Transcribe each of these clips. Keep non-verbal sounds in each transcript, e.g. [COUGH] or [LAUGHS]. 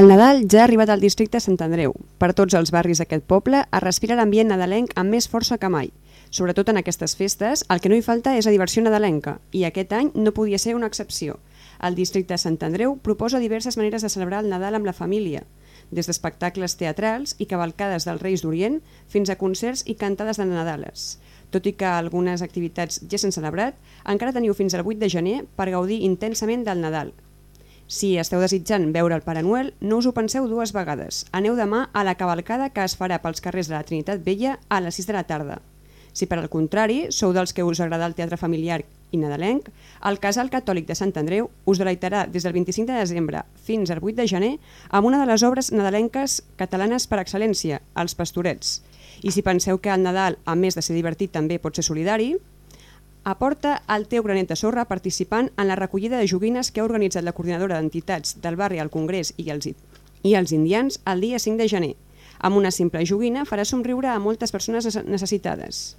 El Nadal ja ha arribat al districte Sant Andreu. Per tots els barris d'aquest poble es respira l'ambient nadalenc amb més força que mai. Sobretot en aquestes festes, el que no hi falta és la diversió nadalenca, i aquest any no podia ser una excepció. El districte Sant Andreu proposa diverses maneres de celebrar el Nadal amb la família, des d'espectacles teatrals i cavalcades dels Reis d'Orient fins a concerts i cantades de Nadales. Tot i que algunes activitats ja s'han celebrat, encara teniu fins al 8 de gener per gaudir intensament del Nadal. Si esteu desitjant veure el Pare Noel, no us ho penseu dues vegades. Aneu demà a la cavalcada que es farà pels carrers de la Trinitat Vella a les 6 de la tarda. Si per al contrari sou dels que us agrada el teatre familiar i nadalenc, el Casal Catòlic de Sant Andreu us deleitarà des del 25 de desembre fins al 8 de gener amb una de les obres nadalenques catalanes per excel·lència, Els Pastorets. I si penseu que el Nadal, a més de ser divertit, també pot ser solidari, aporta el teu granet de sorra participant en la recollida de joguines que ha organitzat la coordinadora d'entitats del barri al Congrés i els, i els indians el dia 5 de gener. Amb una simple joguina farà somriure a moltes persones necessitades.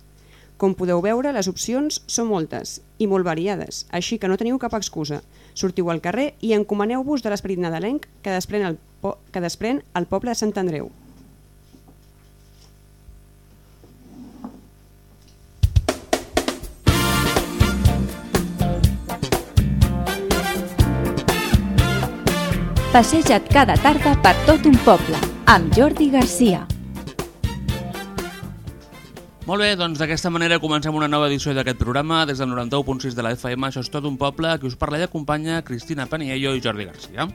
Com podeu veure, les opcions són moltes i molt variades, així que no teniu cap excusa. Sortiu al carrer i encomaneu-vos de l'esperit nadalenc que desprèn, el que desprèn el poble de Sant Andreu. Passeja't cada tarda per tot un poble, amb Jordi Garcia. Molt bé, doncs d'aquesta manera comencem una nova edició d'aquest programa des del 91.6 de la FM. Això és tot un poble, que us parla i acompanya Cristina Paniello i Jordi Garcia.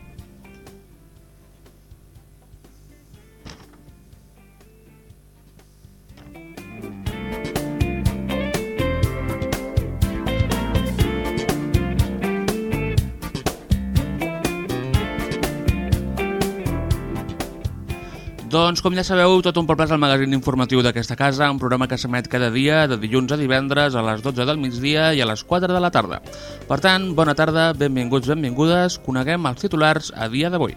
Doncs, com ja sabeu, tot un poble és el magazín informatiu d'aquesta casa, un programa que s'emet cada dia, de dilluns a divendres, a les 12 del migdia i a les 4 de la tarda. Per tant, bona tarda, benvinguts, benvingudes, coneguem els titulars a dia d'avui.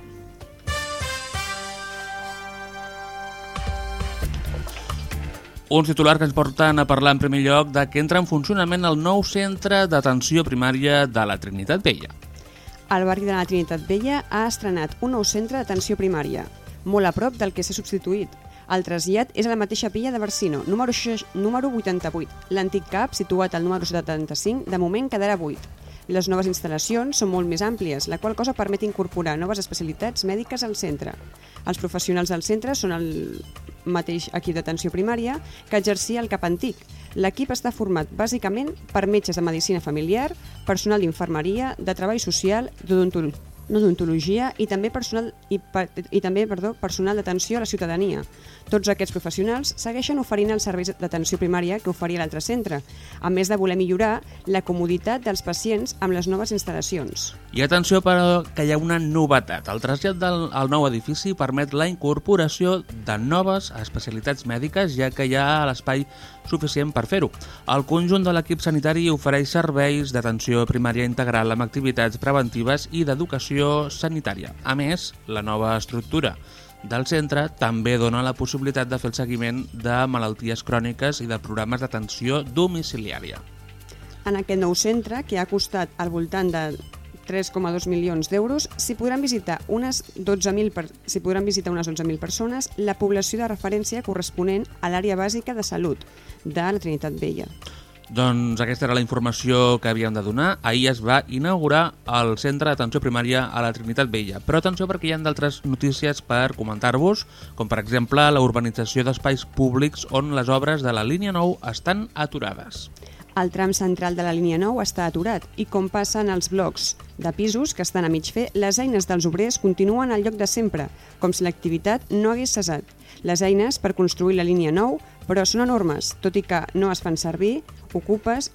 Uns titulars que ens porten a parlar en primer lloc de que entra en funcionament el nou centre d'atenció primària de la Trinitat Vella. El barri de la Trinitat Vella ha estrenat un nou centre d'atenció primària, molt a prop del que s'ha substituït. El trasllat és a la mateixa pilla de Barsino, número, número 88. L'antic CAP, situat al número 75, de moment quedarà buit. Les noves instal·lacions són molt més àmplies, la qual cosa permet incorporar noves especialitats mèdiques al centre. Els professionals del centre són el mateix equip d'atenció primària que exercia el CAP antic. L'equip està format bàsicament per metges de medicina familiar, personal d'infermeria, de treball social, d'odontologia i també personal i, i també, perdó, personal d'atenció a la ciutadania. Tots aquests professionals segueixen oferint els serveis d'atenció primària que oferia l'altre centre, a més de voler millorar la comoditat dels pacients amb les noves instal·lacions. I atenció, però, que hi ha una novetat. El trasllat del al nou edifici permet la incorporació de noves especialitats mèdiques, ja que hi ha l'espai suficient per fer-ho. El conjunt de l'equip sanitari ofereix serveis d'atenció primària integral amb activitats preventives i d'educació sanitària. A més, la nova estructura del centre també dona la possibilitat de fer el seguiment de malalties cròniques i de programes d'atenció domiciliària. En aquest nou centre, que ha costat al voltant de 3,2 milions d'euros, s'hi podran visitar unes 12.000 per... s'hi podran visitar unes 11.000 persones, la població de referència corresponent a l'àrea bàsica de salut de la Trinitat Vella. Doncs aquesta era la informació que havíem de donar. Ahir es va inaugurar el Centre d'Atenció Primària a la Trinitat Vella. Però atenció perquè hi ha d'altres notícies per comentar-vos, com per exemple la urbanització d'espais públics on les obres de la línia 9 estan aturades. El tram central de la línia 9 està aturat i com passen els blocs de pisos que estan a mig fer, les eines dels obrers continuen al lloc de sempre, com si l'activitat no hagués cessat. Les eines per construir la línia 9, però són enormes, tot i que no es fan servir, ocupes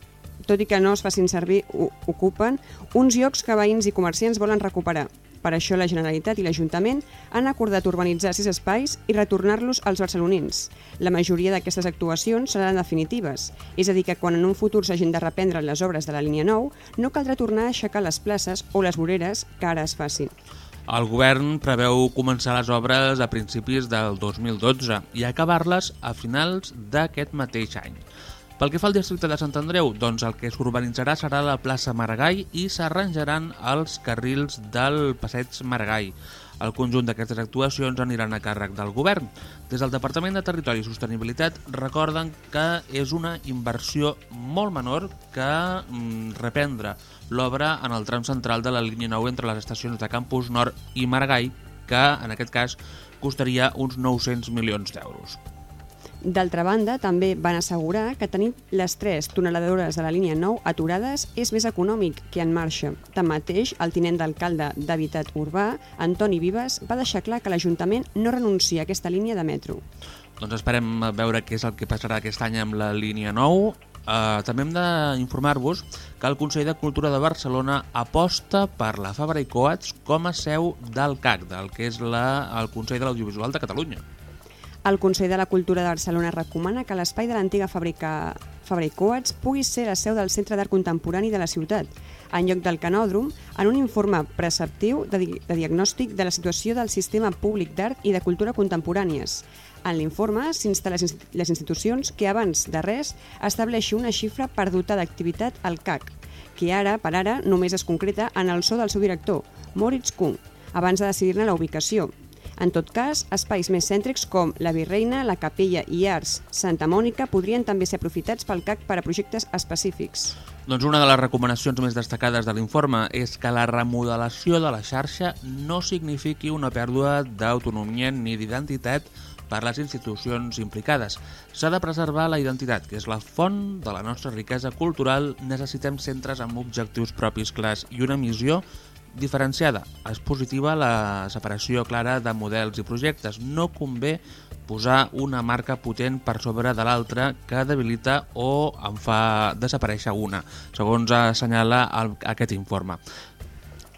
tot i que no es facin servir, ocupen uns llocs que veïns i comerciants volen recuperar. Per això la Generalitat i l'Ajuntament han acordat urbanitzar sis espais i retornar-los als barcelonins. La majoria d'aquestes actuacions seran definitives, és a dir, que quan en un futur s'hagin de reprendre les obres de la línia 9, no caldrà tornar a aixecar les places o les voreres que ara es facin. El govern preveu començar les obres a principis del 2012 i acabar-les a finals d'aquest mateix any. Pel que fa al districte de Sant Andreu, doncs el que s'urbanitzarà serà la plaça Maragall i s'arranjaran els carrils del passeig Maragall. El conjunt d'aquestes actuacions aniran a càrrec del govern. Des del Departament de Territori i Sostenibilitat recorden que és una inversió molt menor que mm, reprendre l'obra en el tram central de la línia 9 entre les estacions de Campus Nord i Maragall, que en aquest cas costaria uns 900 milions d'euros. D'altra banda, també van assegurar que tenir les tres tuneladores de la línia 9 aturades és més econòmic que en marxa. Tanmateix, el tinent d'alcalde d'Habitat Urbà, Antoni Vives, va deixar clar que l'Ajuntament no renuncia a aquesta línia de metro. Doncs esperem veure què és el que passarà aquest any amb la línia 9. Uh, també hem d'informar-vos que el Consell de Cultura de Barcelona aposta per la Fabra i Coats com a seu del CAC, del que és la, el Consell de l'Audiovisual de Catalunya. El Consell de la Cultura de Barcelona recomana que l'espai de l'antiga fàbrica Fabra i Coats pugui ser la seu del Centre d'Art Contemporani de la ciutat, en lloc del canòdrom, en un informe preceptiu de, di de diagnòstic de la situació del sistema públic d'art i de cultura contemporànies. En l'informe s'insta les, inst les institucions que abans de res estableixi una xifra per dotar d'activitat al CAC, que ara, per ara, només es concreta en el so del seu director, Moritz Kuhn, abans de decidir-ne la ubicació, en tot cas, espais més cèntrics com la Virreina, la Capella i Arts Santa Mònica podrien també ser aprofitats pel CAC per a projectes específics. Doncs una de les recomanacions més destacades de l'informe és que la remodelació de la xarxa no signifiqui una pèrdua d'autonomia ni d'identitat per les institucions implicades. S'ha de preservar la identitat, que és la font de la nostra riquesa cultural. Necessitem centres amb objectius propis clars i una missió diferenciada. És positiva la separació clara de models i projectes. No convé posar una marca potent per sobre de l'altra que debilita o en fa desaparèixer una, segons assenyala el, aquest informe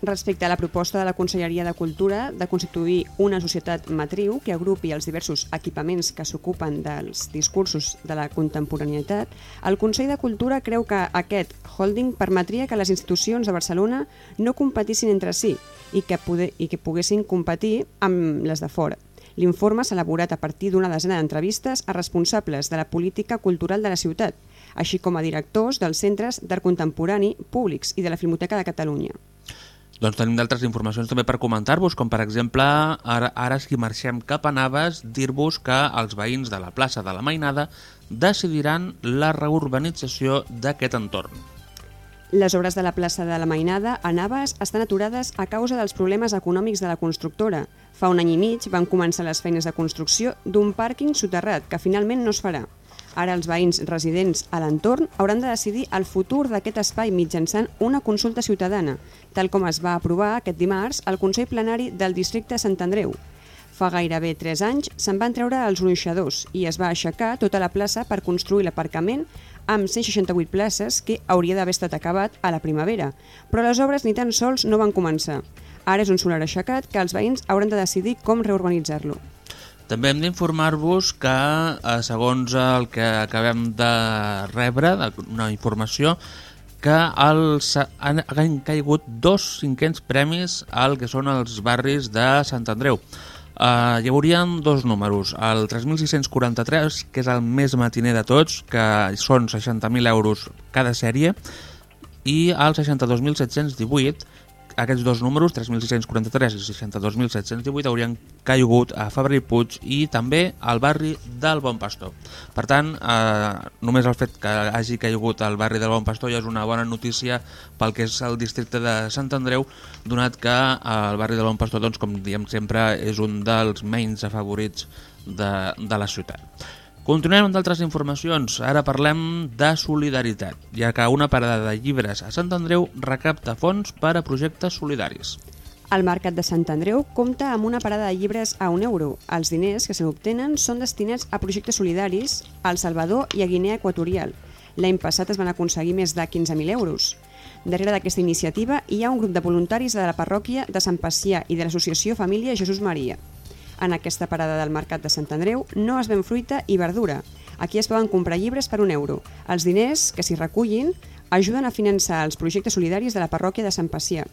respecte a la proposta de la Conselleria de Cultura de constituir una societat matriu que agrupi els diversos equipaments que s'ocupen dels discursos de la contemporaneïtat, el Consell de Cultura creu que aquest holding permetria que les institucions de Barcelona no competissin entre si i que, poder, i que poguessin competir amb les de fora. L'informe s'ha elaborat a partir d'una desena d'entrevistes a responsables de la política cultural de la ciutat, així com a directors dels centres d'art contemporani públics i de la Filmoteca de Catalunya. Doncs tenim d'altres informacions també per comentar-vos, com per exemple, ara, ara si marxem cap a Naves, dir-vos que els veïns de la plaça de la Mainada decidiran la reurbanització d'aquest entorn. Les obres de la plaça de la Mainada a Naves estan aturades a causa dels problemes econòmics de la constructora. Fa un any i mig van començar les feines de construcció d'un pàrquing soterrat que finalment no es farà. Ara els veïns residents a l'entorn hauran de decidir el futur d'aquest espai mitjançant una consulta ciutadana, tal com es va aprovar aquest dimarts al Consell Plenari del districte Sant Andreu. Fa gairebé 3 anys se'n van treure els ruixadors i es va aixecar tota la plaça per construir l'aparcament amb 168 places que hauria d'haver estat acabat a la primavera, però les obres ni tan sols no van començar. Ara és un solar aixecat que els veïns hauran de decidir com reurbanitzar-lo. També hem d'informar-vos que, eh, segons el que acabem de rebre, una informació, que els, han, han caigut dos cinquens premis al que són els barris de Sant Andreu. Uh, hi haurien dos números, el 3.643, que és el més matiner de tots, que són 60.000 euros cada sèrie, i el 62.718, aquests dos números, 3.643 i 62.718, haurien caigut a Fabra i Puig i també al barri del Bon Pastor. Per tant, eh, només el fet que hagi caigut al barri del Bon Pastor ja és una bona notícia pel que és el districte de Sant Andreu, donat que eh, el barri del Bon Pastor, doncs, com diem sempre, és un dels menys afavorits de, de la ciutat. Continuem amb d'altres informacions. Ara parlem de solidaritat, ja que una parada de llibres a Sant Andreu recapta fons per a projectes solidaris. El Mercat de Sant Andreu compta amb una parada de llibres a un euro. Els diners que se n'obtenen són destinats a projectes solidaris al Salvador i a Guinea Equatorial. L'any passat es van aconseguir més de 15.000 euros. Darrere d'aquesta iniciativa hi ha un grup de voluntaris de la parròquia de Sant Pacià i de l'associació Família Jesús Maria. En aquesta parada del Mercat de Sant Andreu no es ven fruita i verdura. Aquí es poden comprar llibres per un euro. Els diners que s'hi recullin ajuden a finançar els projectes solidaris de la parròquia de Sant Pacià.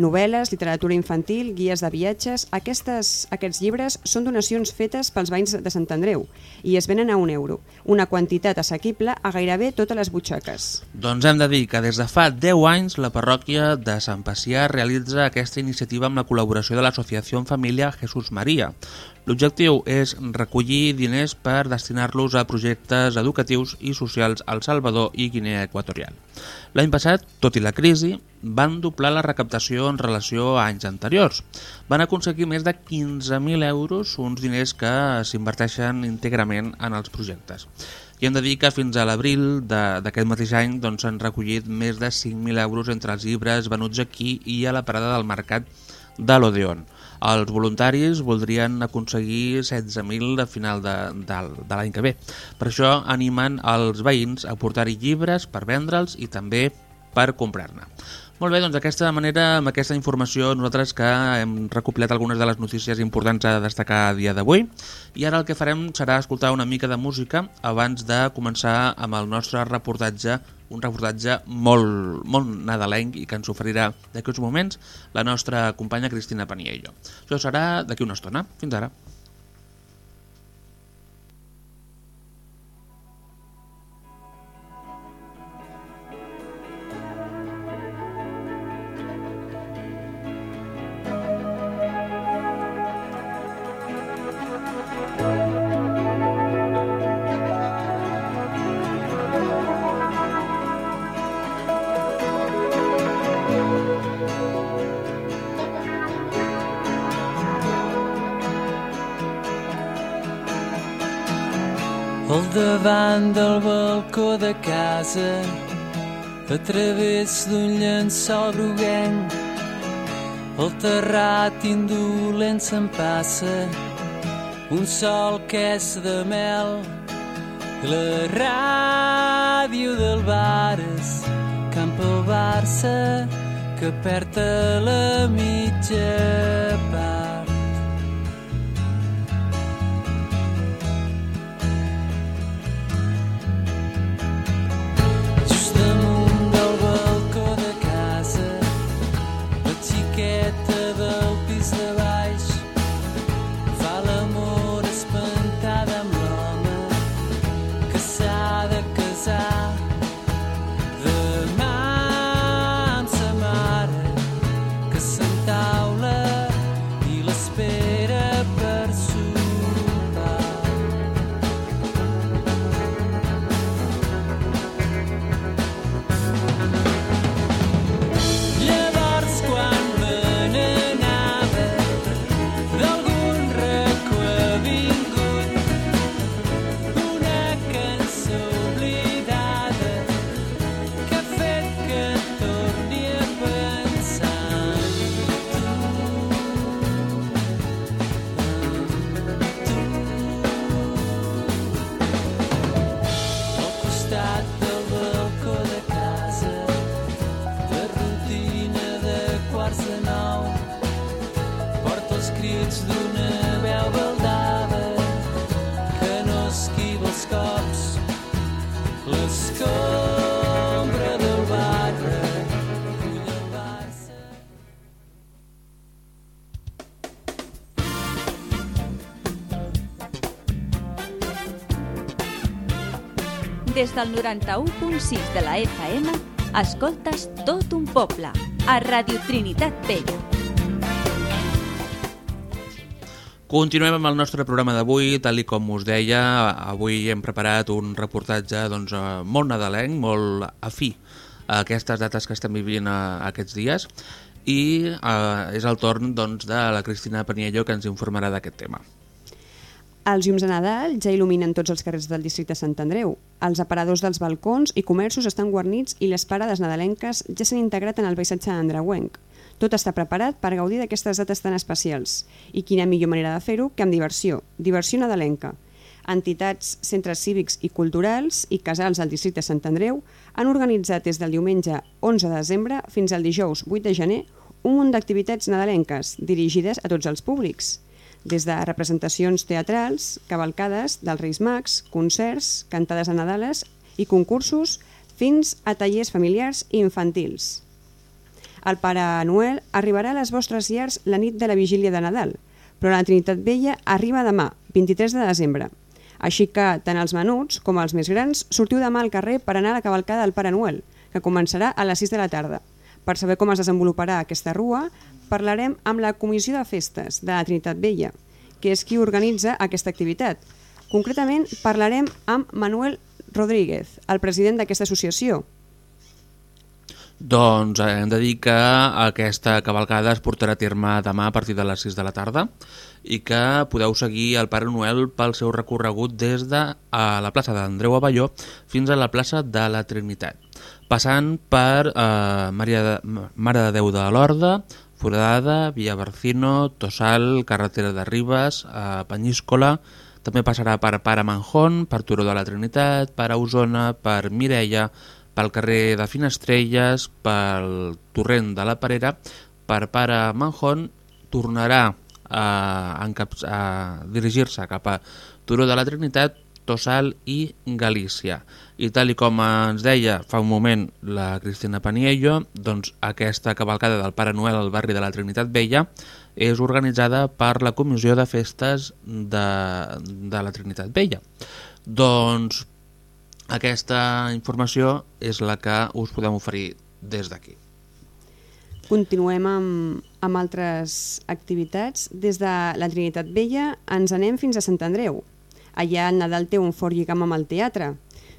Novel·les, literatura infantil, guies de viatges... Aquestes, aquests llibres són donacions fetes pels veïns de Sant Andreu i es venen a un euro, una quantitat assequible a gairebé totes les butxaques. Doncs hem de dir que des de fa 10 anys la parròquia de Sant Pacià realitza aquesta iniciativa amb la col·laboració de l'Associació Família Jesús Maria. L'objectiu és recollir diners per destinar-los a projectes educatius i socials al Salvador i Guinea Equatorial. L'any passat, tot i la crisi, van doblar la recaptació en relació a anys anteriors. Van aconseguir més de 15.000 euros, uns diners que s'inverteixen íntegrament en els projectes. I hem de dir que fins a l'abril d'aquest mateix any s'han doncs, recollit més de 5.000 euros entre els llibres venuts aquí i a la parada del mercat de l'Odeon. Els voluntaris voldrien aconseguir 16.000 a final de, de, de l'any que ve. Per això animen els veïns a portar-hi llibres per vendre'ls i també per comprar-ne. Molt bé, doncs d'aquesta manera, amb aquesta informació, nosaltres que hem recopilat algunes de les notícies importants a destacar a dia d'avui, i ara el que farem serà escoltar una mica de música abans de començar amb el nostre reportatge, un reportatge molt, molt nadalenc i que ens oferirà d'aquí uns moments la nostra companya Cristina Paniello. Això serà d'aquí una estona. Fins ara. Davant del balcó de casa, a través d'un llençol groguenc, el terrat indolent se'n passa, un sol que és de mel, i la ràdio del Bares, camp al Barça, que perd a la mitja part. Del 91.6 de la FM, escoltes tot un poble, a Radio Trinitat Vella. Continuem amb el nostre programa d'avui, tal i com us deia, avui hem preparat un reportatge doncs, eh, molt nadalenc, molt afí a aquestes dates que estem vivint eh, aquests dies i eh, és el torn doncs, de la Cristina Paniello que ens informarà d'aquest tema. Els llums de Nadal ja il·luminen tots els carrers del districte Sant Andreu. Els aparadors dels balcons i comerços estan guarnits i les parades nadalenques ja s'han integrat en el paisatge andreuenc. Tot està preparat per gaudir d'aquestes dates tan especials. I quina millor manera de fer-ho que amb diversió, diversió nadalenca. Entitats, centres cívics i culturals i casals del districte Sant Andreu han organitzat des del diumenge 11 de desembre fins al dijous 8 de gener un munt d'activitats nadalenques dirigides a tots els públics des de representacions teatrals, cavalcades dels Reis Mags, concerts, cantades a Nadales i concursos, fins a tallers familiars i infantils. El Pare Noel arribarà a les vostres llars la nit de la vigília de Nadal, però la Trinitat Vella arriba demà, 23 de desembre. Així que tant els menuts com els més grans sortiu demà al carrer per anar a la cavalcada del Pare Noel, que començarà a les 6 de la tarda. Per saber com es desenvoluparà aquesta rua, parlarem amb la Comissió de Festes de la Trinitat Vella, que és qui organitza aquesta activitat. Concretament, parlarem amb Manuel Rodríguez, el president d'aquesta associació. Doncs hem de dir que aquesta cavalcada es portarà a terme demà a partir de les 6 de la tarda i que podeu seguir el Pare Noel pel seu recorregut des de la plaça d'Andreu Avelló fins a la plaça de la Trinitat, passant per eh, Maria de, Mare de Déu de l'Horda, Foradada, Via Barcino, Tossal, Carretera de Ribes, eh, Penyíscola, també passarà per Pare Manjón, per Turó de la Trinitat, per Osona, per Mireia, pel carrer de Finestrelles, pel torrent de la Parera, per Pare Manjón, tornarà a, a dirigir-se cap a Turó de la Trinitat, Tossal i Galícia. I tal i com ens deia fa un moment la Cristina Paniello, doncs aquesta cavalcada del Pare Noel al barri de la Trinitat Vella és organitzada per la Comissió de Festes de, de la Trinitat Vella. Doncs aquesta informació és la que us podem oferir des d'aquí. Continuem amb, amb altres activitats. Des de la Trinitat Vella ens anem fins a Sant Andreu. Allà el Nadal té un fort lligam amb el teatre.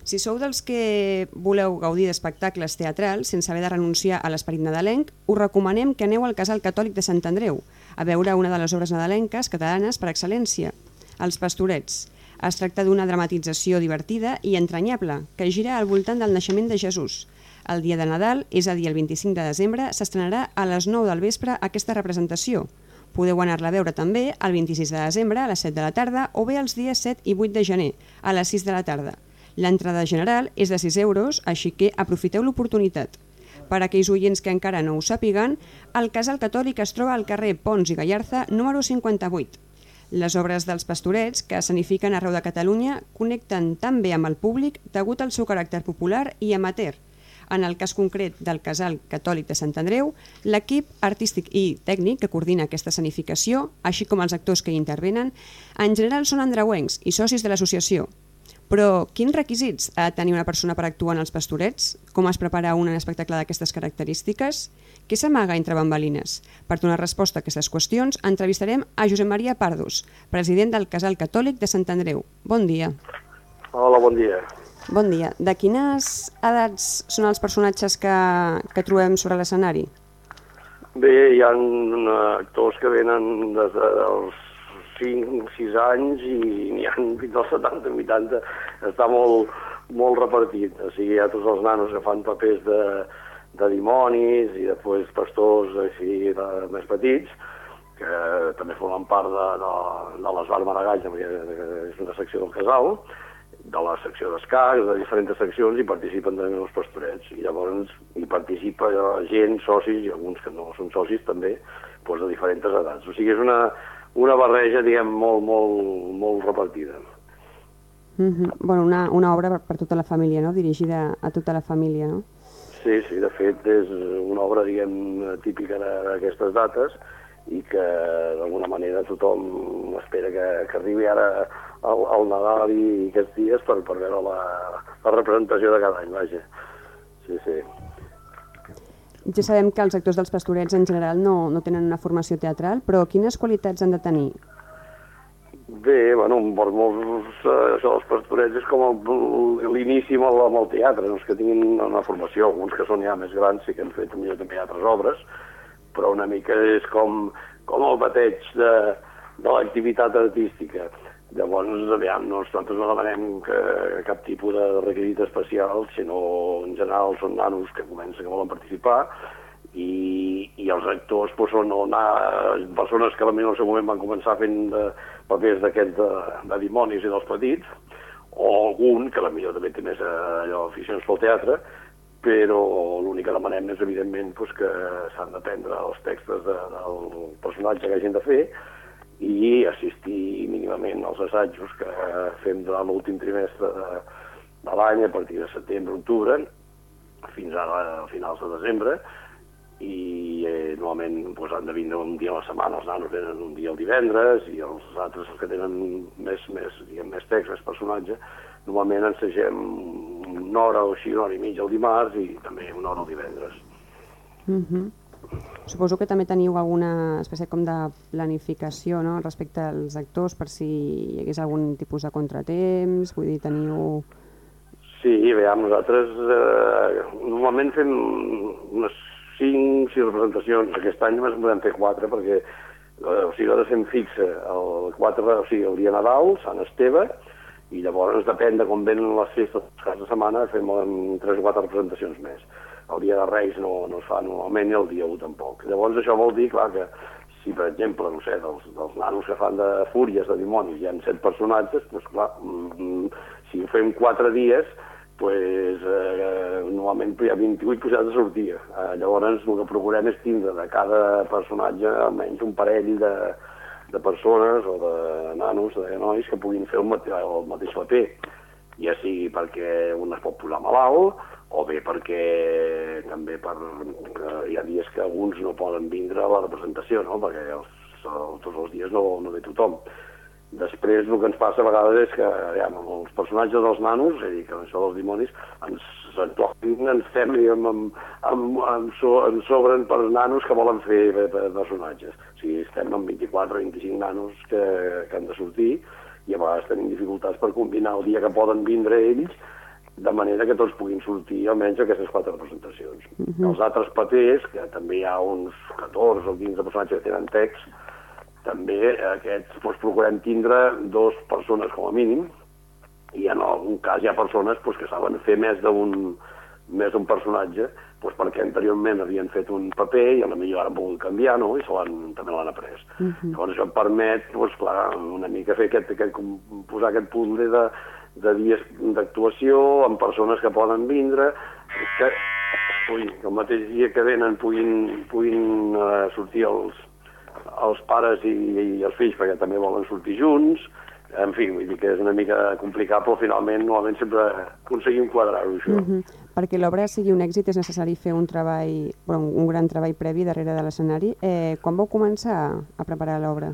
Si sou dels que voleu gaudir d'espectacles teatrals sense haver de renunciar a l'esperit nadalenc, us recomanem que aneu al Casal Catòlic de Sant Andreu a veure una de les obres nadalenques catalanes per excel·lència, Els Pastorets. Es tracta d'una dramatització divertida i entranyable que gira al voltant del naixement de Jesús. El dia de Nadal, és a dir, el 25 de desembre, s'estrenarà a les 9 del vespre aquesta representació. Podeu anar-la a veure també el 26 de desembre a les 7 de la tarda o bé els dies 7 i 8 de gener a les 6 de la tarda. L'entrada general és de 6 euros, així que aprofiteu l'oportunitat. Per a aquells oients que encara no ho sàpiguen, el Casal Catòlic es troba al carrer Pons i Gallarza, número 58. Les obres dels pastorets, que s'anifiquen arreu de Catalunya, connecten tan bé amb el públic degut al seu caràcter popular i amateur. En el cas concret del Casal Catòlic de Sant Andreu, l'equip artístic i tècnic que coordina aquesta escenificació, així com els actors que hi intervenen, en general són andreuencs i socis de l'associació. Però quins requisits ha de tenir una persona per actuar en els pastorets? Com es prepara un espectacle d'aquestes característiques? Què s'amaga entre bambalines? Per donar resposta a aquestes qüestions, entrevistarem a Josep Maria Pardos, president del Casal Catòlic de Sant Andreu. Bon dia. Hola, bon dia. Bon dia. De quines edats són els personatges que, que trobem sobre l'escenari? Bé, hi ha actors que venen des dels 5, 6 anys i n'hi ha fins als 70, 80. Està molt, molt repartit. O sigui, hi ha tots els nanos que fan papers de, de dimonis i després pastors així de, més petits que també formen part de, de, de les Bar Maragall, que és una secció del casal, de la secció d'escacs, de diferents seccions, i participen també els pastorets. I llavors hi participa gent, socis, i alguns que no són socis també, doncs de diferents edats. O sigui, és una, una barreja, diguem, molt, molt, molt repartida. Mm -hmm. bueno, una, una obra per, per tota la família, no? dirigida a tota la família, no? Sí, sí, de fet és una obra, diguem, típica d'aquestes dates i que d'alguna manera tothom espera que, que arribi ara al, al Nadal i aquests dies per, per veure la, la representació de cada any, vaja. Sí, sí. Ja sabem que els actors dels pastorets en general no, no tenen una formació teatral, però quines qualitats han de tenir? Bé, bueno, per molts, eh, això dels pastorets és com l'inici amb, el, amb el teatre, és que tinguin una formació, alguns que són ja més grans sí que han fet millor també altres obres, però una mica és com, com el bateig de, de l'activitat artística. Llavors, aviam, nosaltres no demanem que, cap tipus de requisit especial, sinó en general són nanos que comencen que volen participar i, i els actors doncs, són una, persones que potser en el seu moment van començar fent de, papers d'aquests de, de dimonis i dels petits, o algun que potser també té més eh, allò, aficions pel teatre, però l'únic que demanem és, evidentment, doncs, que s'han d'aprendre els textos de, del personatge que hagin de fer i assistir mínimament als assajos que fem durant l'últim trimestre de, de l'any, a partir de setembre, octubre, fins ara a finals de desembre, i eh, normalment doncs, han de vindre un dia a la setmana, els nanos venen un dia el divendres i els altres, els que tenen més, més, diguem, més text, més personatge, normalment ensegem una hora o així, una hora i mitja el dimarts i també una hora el divendres. Mhm. Suposo que també teniu alguna espècie com de planificació no? respecte als actors per si hi hagués algun tipus de contratemps, vull dir, teniu... Sí, bé, nosaltres eh, normalment fem unes 5, 6 representacions. Aquest any només podem fer 4 perquè eh, o sigui, nosaltres fem fixa el 4, o sigui, el dia de Nadal, Sant Esteve, i llavors depèn de com venen les festes cada setmana, fem 3 o 4 representacions més. El dia de Reis no, no es fa normalment i el dia 1 tampoc. Llavors això vol dir, clar, que si, per exemple, no sé, dels, dels nanos que fan de fúries, de dimonis, hi ha 7 personatges, doncs clar, mm, si ho fem 4 dies, pues, eh, normalment hi ha 28 posats de sortir. Eh, llavors el que procurem és tindre de cada personatge almenys un parell de, de persones o de nanos, de nois, que puguin fer el, mate el mateix paper, ja sigui perquè un es pot posar malalt, o bé perquè també per, hi ha dies que alguns no poden vindre a la representació, no? perquè els, tots els dies no, no ve tothom. Després el que ens passa a vegades és que ja, els personatges dels nanos, és a dir, que això dels dimonis, ens actualment ens fem amb, amb, amb, amb, so, ens sobren per nanos que volen fer personatges. O sigui, estem amb 24 o 25 nanos que, que han de sortir i a vegades tenim dificultats per combinar el dia que poden vindre ells de manera que tots puguin sortir almenys aquestes quatre representacions. Uh -huh. Els altres papers, que també hi ha uns 14 o 15 personatges que tenen text, també aquests doncs, procurem tindre dues persones com a mínim, i en algun cas hi ha persones doncs, que saben fer més d'un més d'un personatge doncs, perquè anteriorment havien fet un paper i a la millor ara han pogut canviar no? i se també l'han après. Uh -huh. Llavors això permet doncs, clar, una mica fer aquest, aquest, posar aquest punt de, de dies d'actuació, amb persones que poden vindre, que, ui, que el mateix dia que venen puguin, puguin uh, sortir els, els pares i, i els fills, perquè també volen sortir junts, en fi, vull dir que és una mica complicat, però finalment normalment sempre aconseguim quadrar-ho, això. Mm -hmm. Perquè l'obra sigui un èxit és necessari fer un treball, un gran treball previ darrere de l'escenari. Eh, quan vau començar a preparar l'obra?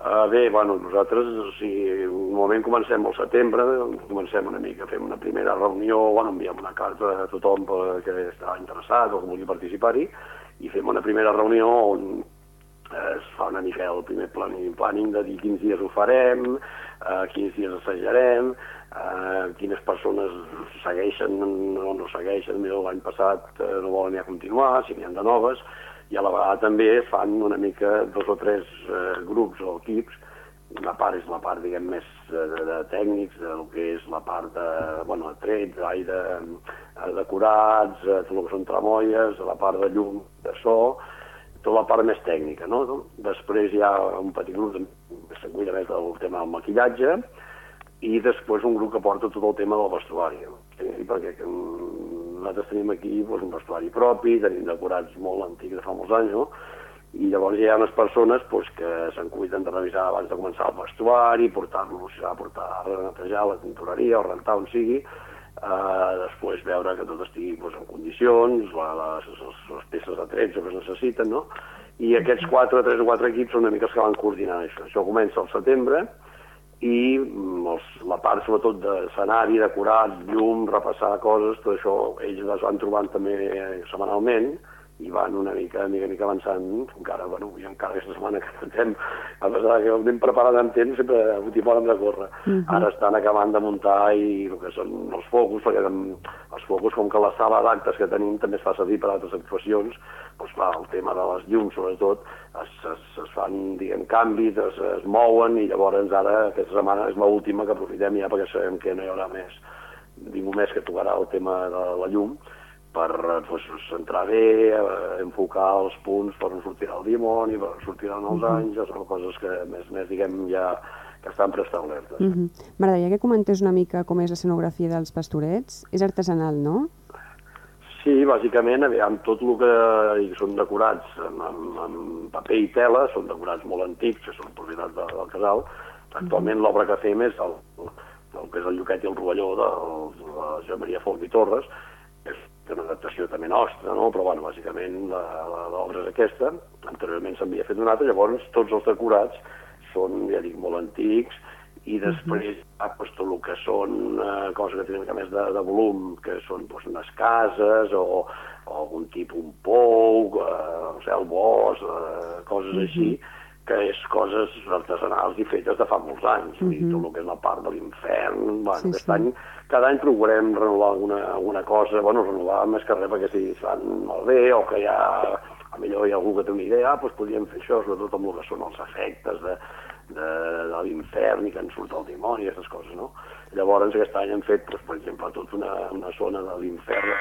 Uh, bé, bueno, nosaltres, o sigui, moment comencem al setembre, comencem una mica, fem una primera reunió, bueno, enviem una carta a tothom que està interessat o que vulgui participar-hi, i fem una primera reunió on es fa una mica el primer planning, planning de dir quins dies ho farem, uh, quins dies assajarem, uh, quines persones segueixen o no segueixen, l'any passat uh, no volen ja continuar, si n'hi ha de noves, i a la vegada també fan una mica dos o tres eh, grups o equips una part és la part, diguem, més de, de, de tècnics, del que és la part de, bueno, de trets, de, de decorats, eh, tot el que són tramolles, la part de llum, de so, tota la part més tècnica, no? Després hi ha un petit grup que s'encuida més del tema del maquillatge i després un grup que porta tot el tema del vestuari, perquè nosaltres tenim aquí doncs, un vestuari propi, tenim decorats molt antics de fa molts anys, no? i llavors hi ha unes persones doncs, que se'n cuiden de revisar abans de començar el vestuari, portar-lo, si s'ha portar a netejar la tintoreria o rentar on sigui, eh, després veure que tot estigui doncs, en condicions, la, les, les, les peces de trets que es necessiten, no? I aquests quatre, tres o quatre equips són una mica els que van coordinar això. Això comença al setembre, i mm, els, la part sobretot d'escenari, decorat, llum, repassar coses, tot això ells les van trobant també setmanalment i van una mica, mica, mica avançant, encara, bueno, i encara aquesta setmana que estem, a pesar que ho anem preparant en temps, sempre hi poden de córrer. Uh -huh. Ara estan acabant de muntar i el que són els focus, perquè els focus, com que la sala d'actes que tenim també es fa servir per altres actuacions, doncs clar, el tema de les llums, sobretot, es, es, es fan, diguem, canvis, es, es mouen, i llavors ara, aquesta setmana és l'última que aprofitem ja perquè sabem que no hi haurà més, ningú més que tocarà el tema de la llum, per pues, centrar bé, eh, enfocar els punts per on sortirà el dimoni, per on sortiran els anys, són coses que més, més diguem, ja que estan preestablertes. Mm -hmm. M'agradaria que comentés una mica com és l'escenografia dels pastorets. És artesanal, no? Sí, bàsicament, amb tot el que són decorats amb, amb, amb paper i tela, són decorats molt antics, que són propietats de, del casal. Actualment mm -hmm. l'obra que fem és el, el, el que és el Lluquet i el Rovelló de, de Joan Maria Folch i Torres, que no adaptació també nostra, no? però bueno, bàsicament l'obra és aquesta, anteriorment s'havia fet una altra, llavors tots els decorats són, ja dic, molt antics, i després ah, doncs, tot el que són eh, coses que tenen una mica més de, de volum, que són doncs, unes cases o, o algun tipus, un pou, eh, no sé, el bosc, eh, coses així, que és coses artesanals i fetes de fa molts anys, uh -huh. tot el que és la part de l'infern, bueno, Sí, aquest sí. any, cada any procurem renovar alguna, alguna cosa, bueno, renovar més que res perquè si fan malbé o que hi ha, a millor hi ha algú que té una idea, doncs podríem fer això, sobretot amb el que són els efectes de, de, de l'infern i que en surt el dimoni, aquestes coses, no? Llavors aquest any hem fet, doncs, per exemple, tota una, una zona de l'infern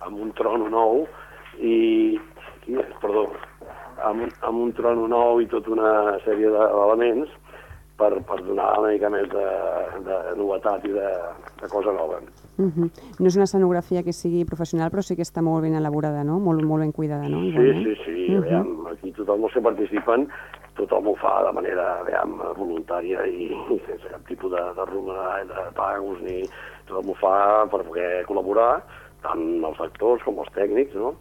amb un trono nou i, i perdó, amb, un- amb un trono nou i tota una sèrie d'elements per, per donar una mica més de, de novetat i de, de cosa nova. Uh -huh. No és una escenografia que sigui professional, però sí que està molt ben elaborada, no? Molt, molt ben cuidada, no? Sí, Igualment. sí, sí, Mhm. aviam, aquí tothom els que participen, tothom ho fa de manera, aviam, voluntària i, i sense cap tipus de, de remunerar, de pagos, ni tothom ho fa per poder col·laborar, tant els actors com els tècnics, no?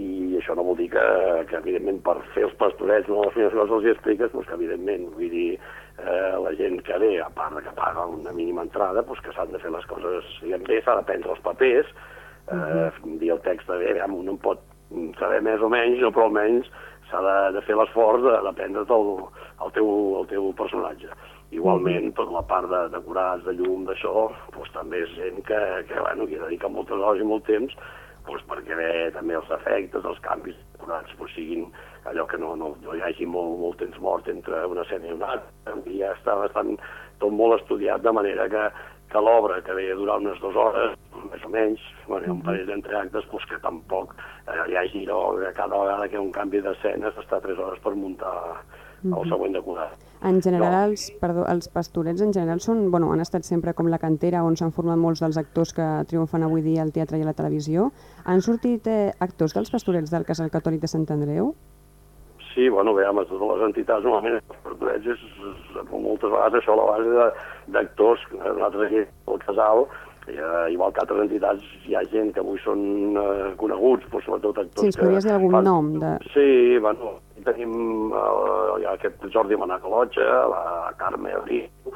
I això no vol dir que, que evidentment, per fer els pastorets no les primeres coses els hi expliques, doncs que, evidentment, vull dir, eh, la gent que ve, a part de que paga una mínima entrada, doncs que s'han de fer les coses, diguem bé, s'ha de prendre els papers, eh, dir el text bé, aviam, un no en pot saber més o menys, no, però almenys s'ha de, de fer l'esforç de, de prendre't el, el, teu, el teu personatge. Igualment, tota la part de decorats, de llum, d'això, doncs també és gent que, que, bueno, que hi dedica moltes hores i molt temps doncs perquè bé, també els efectes, els canvis decorats doncs siguin allò que no, no, no hi hagi molt, molt temps mort entre una escena i una altra, i ja està bastant tot molt estudiat, de manera que, que l'obra, que ve a durar unes dues hores, més o menys, bueno, un parell d'entreactes, doncs que tampoc eh, hi hagi no, cada vegada que hi ha un canvi d'escena s'està tres hores per muntar el següent decorat. En general, No. els, perdó, els pastorets en general són, bueno, han estat sempre com la cantera on s'han format molts dels actors que triomfen avui dia al teatre i a la televisió. Han sortit eh, actors dels pastorets del Casal Catòlic de Sant Andreu? Sí, bueno, bé, amb totes les entitats, normalment, els portuguesos, és, és, moltes vegades això a la base d'actors, nosaltres aquí al casal, eh, igual que altres entitats, hi ha gent que avui són eh, coneguts, però sobretot actors Sí, que... podries dir algun fan- nom de... Sí, bueno, tenim eh, aquest Jordi Manacalotxa, la Carme Abril, eh,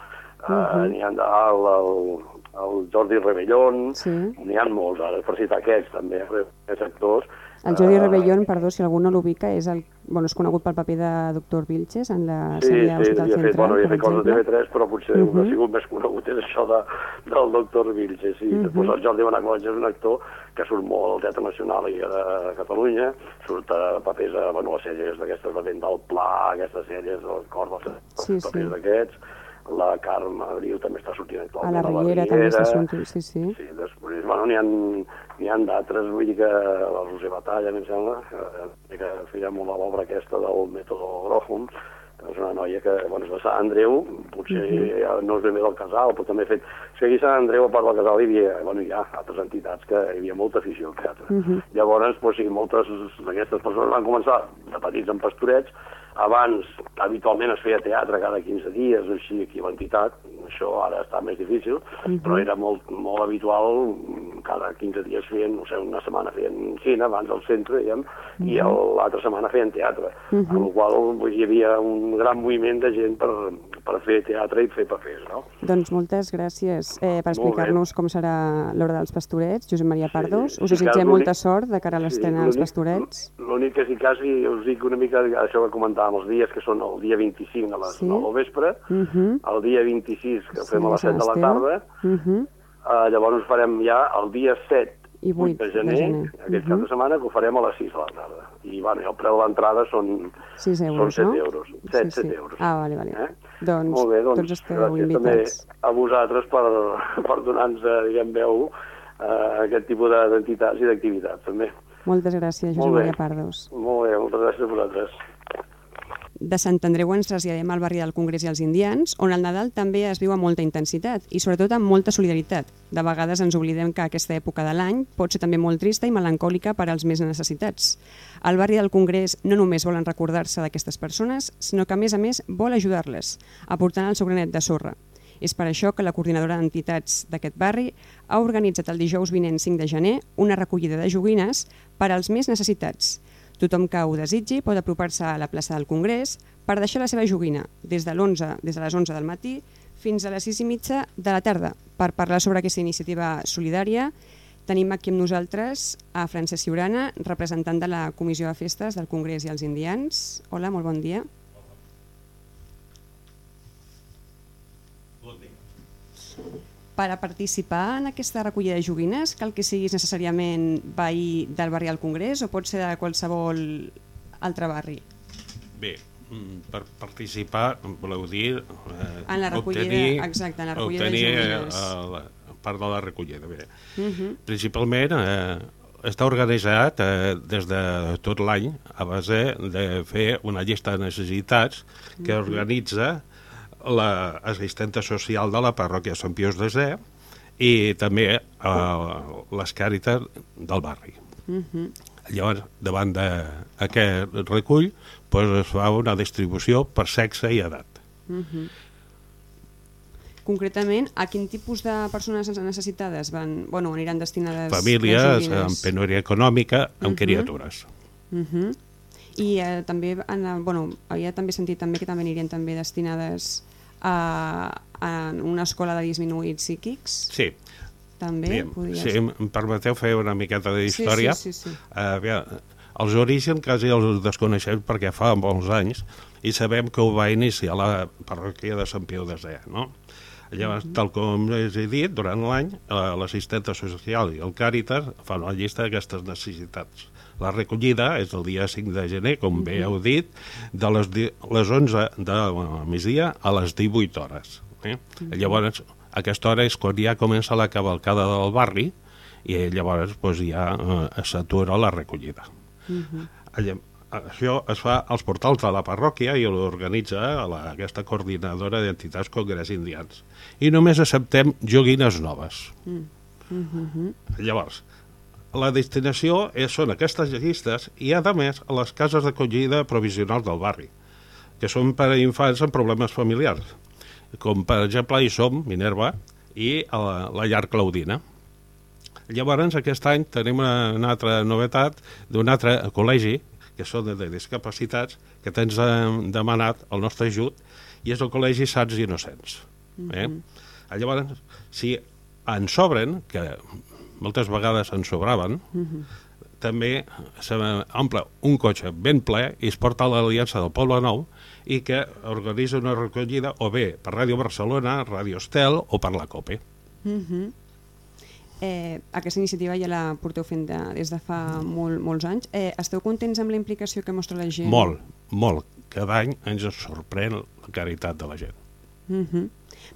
Mhm. n'hi ha el, el, el Jordi Rebellón, Sí. n'hi ha molts, ara per citar aquests també, aquests actors. El Jordi Eh, Rebellón, perdó, si algú no l'ubica, és, el, bueno, és conegut pel paper de Doctor Vilches en la Sí, sèrie sí, Hospital Central, fet, bueno, havia fet coses de exemple. TV3, però potser uh -huh. Ha sigut més conegut és això de, del doctor Vilches, sí. Uh. -huh. Després el Jordi Benacloig és un actor que surt molt al Teatre Nacional i a Catalunya, surt a papers a, bueno, a sèries d'aquestes de vent del Pla, aquestes sèries del cor dels Sí, papers sí. d'aquests, la Carme Abril també està sortint A actualment la Riera també està sortint, sí, sí. Sí, després, bueno, n'hi ha, n'hi ha d'altres, vull dir que la Roser Batalla, em sembla, que, que feia molt a l'obra aquesta del mètode Grohum, que és una noia que, bueno, és de Sant Andreu, potser uh -huh. ja no és ben bé del casal, però també ha fet... O sigui, aquí Sant Andreu, a part del casal, hi havia, bueno, hi ha altres entitats que hi havia molta afició al teatre. Uh -huh. Llavors, doncs, sí, moltes d'aquestes persones van començar de petits en pastorets, abans, habitualment es feia teatre cada 15 dies, o així, aquí a l'entitat, això ara està més difícil, uh -huh. però era molt, molt habitual, cada 15 dies feien, no sé, una setmana feien cine, abans al centre, diguem, uh -huh. i el- l'altra setmana feien teatre, uh -huh. amb la qual cosa hi havia un gran moviment de gent per, per fer teatre i fer papers, no? Doncs moltes gràcies eh, per explicar-nos com serà l'hora dels pastorets. Josep Maria Pardos, us sí, desitgem clar, molta sort de cara a l'estrena dels l'únic- pastorets. L'únic que sí quasi us dic una mica això que comentàvem, els dies que són el dia 25 a les Sí. 9 del vespre, Uh -huh. el dia 26 que Sí, fem a les 7 de la tarda. Uh -huh. Uh, llavors farem ja el dia 7 I 8 de gener, de gener. aquest Mhm. cap de setmana, que ho farem a les 6 de la tarda. I, bueno, i el preu de l'entrada són, 6 són euros, 7 no? euros. 7, Sí, sí. 7 euros. Ah, vale, vale. Eh? Doncs Molt bé, doncs, tots esteu gràcies invitats. també a vosaltres per, [LAUGHS] per donar-nos, eh, diguem, veu a aquest tipus de- d'entitats i d'activitats, també. Moltes gràcies, Josep Molt. Maria Pardos. Molt bé, moltes gràcies a vosaltres. De Sant Andreu ens traslladem al barri del Congrés i els Indians, on el Nadal també es viu amb molta intensitat i sobretot amb molta solidaritat. De vegades ens oblidem que aquesta època de l'any pot ser també molt trista i melancòlica per als més necessitats. El barri del Congrés no només volen recordar-se d'aquestes persones, sinó que a més a més vol ajudar-les, aportant el seu granet de sorra. És per això que la coordinadora d'entitats d'aquest barri ha organitzat el dijous vinent 5 de gener una recollida de joguines per als més necessitats. Tothom que ho desitgi pot apropar-se a la plaça del Congrés per deixar la seva joguina des de, l'11, des de les 11 del matí fins a les 6 i mitja de la tarda per parlar sobre aquesta iniciativa solidària Tenim aquí amb nosaltres a Francesc Ciurana, representant de la Comissió de Festes del Congrés i els Indians. Hola, molt. Bon dia. Per a participar en aquesta recollida de joguines cal que siguis necessàriament veí del barri al Congrés o pot ser de qualsevol altre barri? Bé, mm, per participar, voleu dir... Eh, En la recollida, obtenir, exacte, en la recollida de joguines. eh, la part de la recollida. Bé. Uh -huh. Principalment eh, està organitzat eh, des de tot l'any a base de fer una llista de necessitats que organitza l'assistenta social de la parròquia Sant Pius de Zé i també eh, les càritas del barri. Uh -huh. Llavors, davant d'aquest recull, doncs es fa una distribució per sexe i edat. Uh -huh. Concretament, a quin tipus de persones necessitades van, bueno, aniran destinades Famílies amb penúria econòmica, amb Mhm. criatures. Uh -huh. I eh, també, en, eh, bueno, havia també sentit també que també anirien també destinades a, a una escola de disminuïts psíquics, Sí, també, Bé, podria si ser. em permeteu fer una miqueta d'història. Sí, sí, sí, sí. Eh, bé, els orígens quasi els desconeixem perquè fa molts anys i sabem que ho va iniciar la parròquia de Sant Piu de Zé, no? Llavors, tal com us he dit, durant l'any, eh, l'assistenta social i el Càritas fan una llista d'aquestes necessitats. La recollida és el dia 5 de gener, com bé heu dit, de les, les 11 de bueno, migdia a les 18 hores. Eh? Mhm. Llavors, a aquesta hora és quan ja comença la cavalcada del barri i llavors doncs, ja eh, s'atura la recollida. Mhm. Allà, això es fa als portals de la parròquia i l'organitza la, aquesta coordinadora d'entitats Congrés Indians. I només acceptem joguines noves. Mhm. Llavors, la destinació és, són aquestes llistes i, a més, les cases d'acollida provisionals del barri, que són per a infants amb problemes familiars, com per exemple hi som, Minerva, i la, la llar Claudina. Llavors, aquest any tenim una, una altra novetat d'un altre col·legi, que són de, de discapacitats, que tens eh, demanat el nostre ajut, i és el Col·legi Sants i Innocents. Eh? Llavors, si en sobren, que moltes vegades en sobraven, també s'omple un cotxe ben ple i es porta a l'Aliança del Poble Nou i que organitza una recollida o bé per Ràdio Barcelona, Ràdio Estel o per la COPE. Mhm. Eh, aquesta iniciativa ja la porteu fent de, des de fa molt, molts anys. Eh, esteu contents amb la implicació que mostra la gent? Molt, molt. Cada any ens sorprèn la caritat de la gent. Mhm.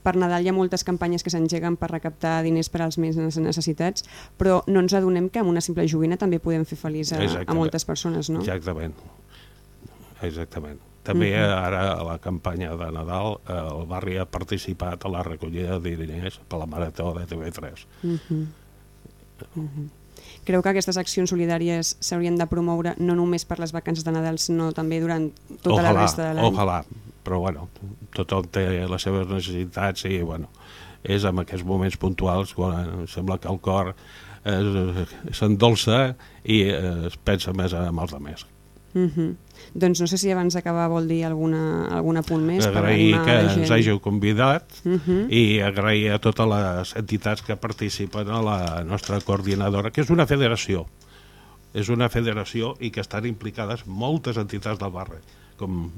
Per Nadal hi ha moltes campanyes que s'engeguen per recaptar diners per als més necessitats, però no ens adonem que amb una simple joguina també podem fer feliç a, a moltes persones, no? Exactament. Exactament. També Mhm. ara a la campanya de Nadal eh, el barri ha participat a la recollida de diners per la Marató de TV3. Mhm. Mhm. Creu que aquestes accions solidàries s'haurien de promoure no només per les vacances de Nadal, sinó també durant tota ojalà, la resta de l'any? Ojalà, però bueno, tothom té les seves necessitats i bueno, és en aquests moments puntuals quan sembla que el cor eh, s'endolça i eh, es pensa més en els altres. Mhm. Doncs no sé si abans d'acabar vol dir alguna, algun apunt més per Agrair animar que ens hàgiu convidat Mhm. i agrair a totes les entitats que participen a la nostra coordinadora, que és una federació. És una federació i que estan implicades moltes entitats del barri, com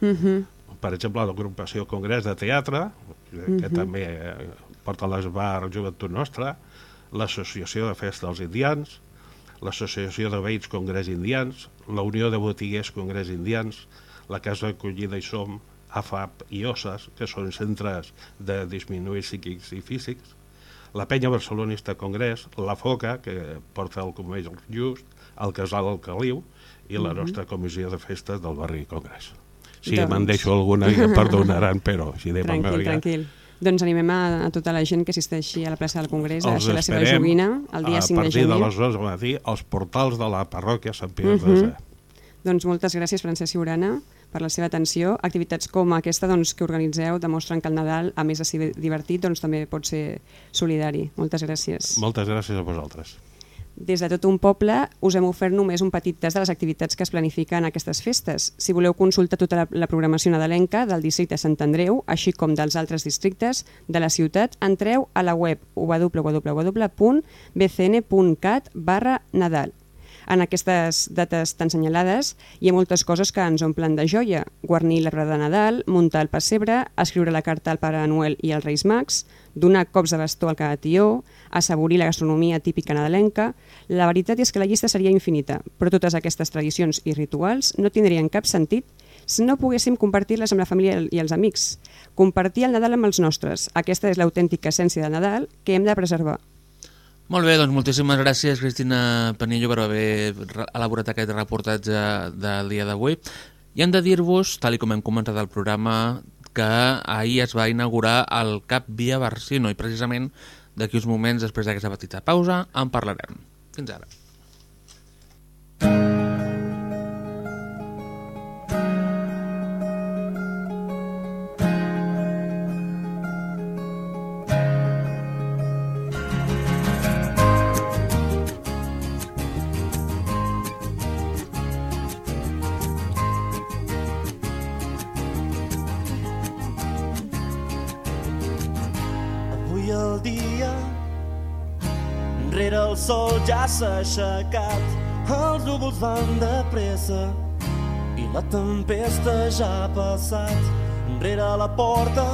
Mhm. per exemple l'agrupació Congrés de Teatre, que Mhm. també eh, porta l'esbar Joventut Nostra, l'Associació de Festa dels Indians, l'Associació de Veïns Congrés Indians, la Unió de Botiguers Congrés Indians, la Casa Acollida i Som, AFAP i OSAS, que són centres de disminuir psíquics i físics, la Penya Barcelonista Congrés, la FOCA, que porta el comerç just, el Casal del Caliu i la nostra comissió de festes del barri Congrés. Si Doncs- me'n deixo alguna, ja perdonaran, però si de Tranquil, memòria... tranquil. Doncs animem a, a tota la gent que assisteixi a la plaça del Congrés a Els deixar la seva joguina el dia 5 a de partir gener. de les 11 del matí als portals de la parròquia Sant Pius Mhm. de Zé. Doncs moltes gràcies, Francesc Ciurana, per la seva atenció. Activitats com aquesta doncs, que organitzeu demostren que el Nadal, a més de ser divertit, doncs, també pot ser solidari. Moltes gràcies. Moltes gràcies a vosaltres. Des de tot un poble us hem ofert només un petit tast de les activitats que es planifiquen en aquestes festes. Si voleu consultar tota la, la programació nadalenca del districte Sant Andreu, així com dels altres districtes de la ciutat, entreu a la web www.bcn.cat barra Nadal. En aquestes dates tan senyalades hi ha moltes coses que ens omplen de joia. Guarnir l'arbre de Nadal, muntar el pessebre, escriure la carta al Pare Noel i als Reis Mags, donar cops de bastó al cada tió, assaborir la gastronomia típica nadalenca... La veritat és que la llista seria infinita, però totes aquestes tradicions i rituals no tindrien cap sentit si no poguéssim compartir-les amb la família i els amics. Compartir el Nadal amb els nostres. Aquesta és l'autèntica essència del Nadal que hem de preservar. Molt bé, doncs moltíssimes gràcies Cristina Penillo per haver elaborat aquest reportatge del dia d'avui. I hem de dir-vos, tal com hem comentat al programa, que ahir es va inaugurar el Cap Via Barsino i precisament d'aquí uns moments, després d'aquesta petita pausa, en parlarem. Fins ara. Avui sol ja s'ha aixecat Els núvols van de pressa I la tempesta ja ha passat. Rere la porta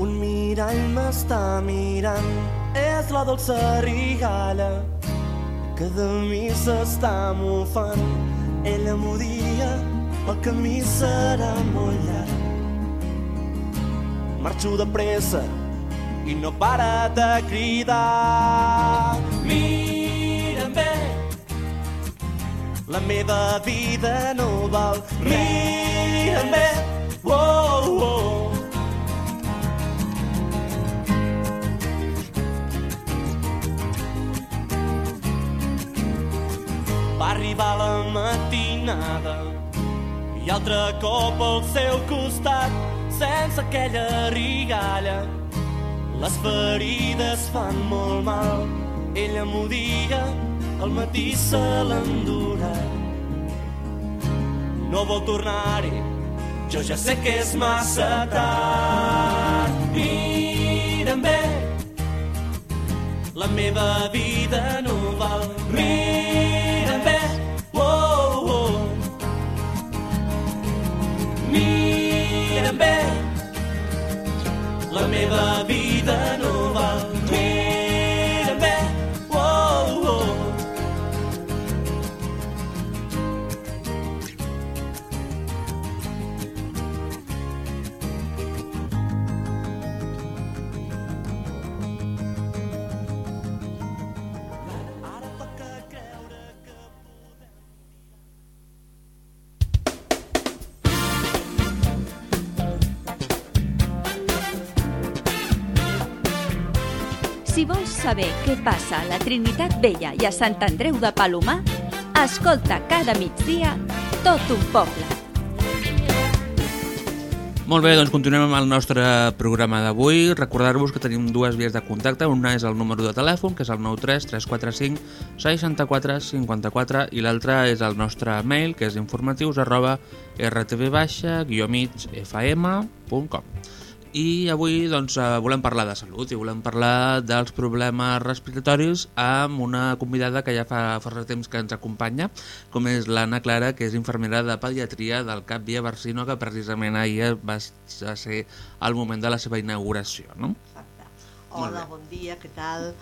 Un mirall m'està mirant. És la dolça rigalla Que de mi s'està mofant. Ella m'ho dia El camí serà molt llarg Marxo de pressa i no para de cridar. Mira'm bé, la meva vida no val. Mira'm bé, oh, oh. Va arribar la matinada i altre cop al seu costat sense aquella rigalla. Les ferides fan molt mal, ella m'ho dia, al matí se l'endurà. No vol tornar-hi, jo ja sé que és massa tard. Mira'm bé, la meva vida no val. Mira'm bé, oh, oh. Mira'm bé, la meva vida no val. Saber què passa a la Trinitat Vella i a Sant Andreu de Palomar, escolta cada migdia tot un poble. Molt bé, doncs continuem amb el nostre programa d'avui. Recordar-vos que tenim dues vies de contacte. Una és el número de telèfon, que és el 93 345 64 54 i l'altra és el nostre mail, que és informatius arroba rtv-migfm.com i avui doncs, eh, volem parlar de salut i volem parlar dels problemes respiratoris amb una convidada que ja fa força temps que ens acompanya, com és l'Anna Clara, que és infermera de pediatria del CAP Via Barsino, que precisament ahir va ser el moment de la seva inauguració. No? Exacte. Hola, bon dia, què tal?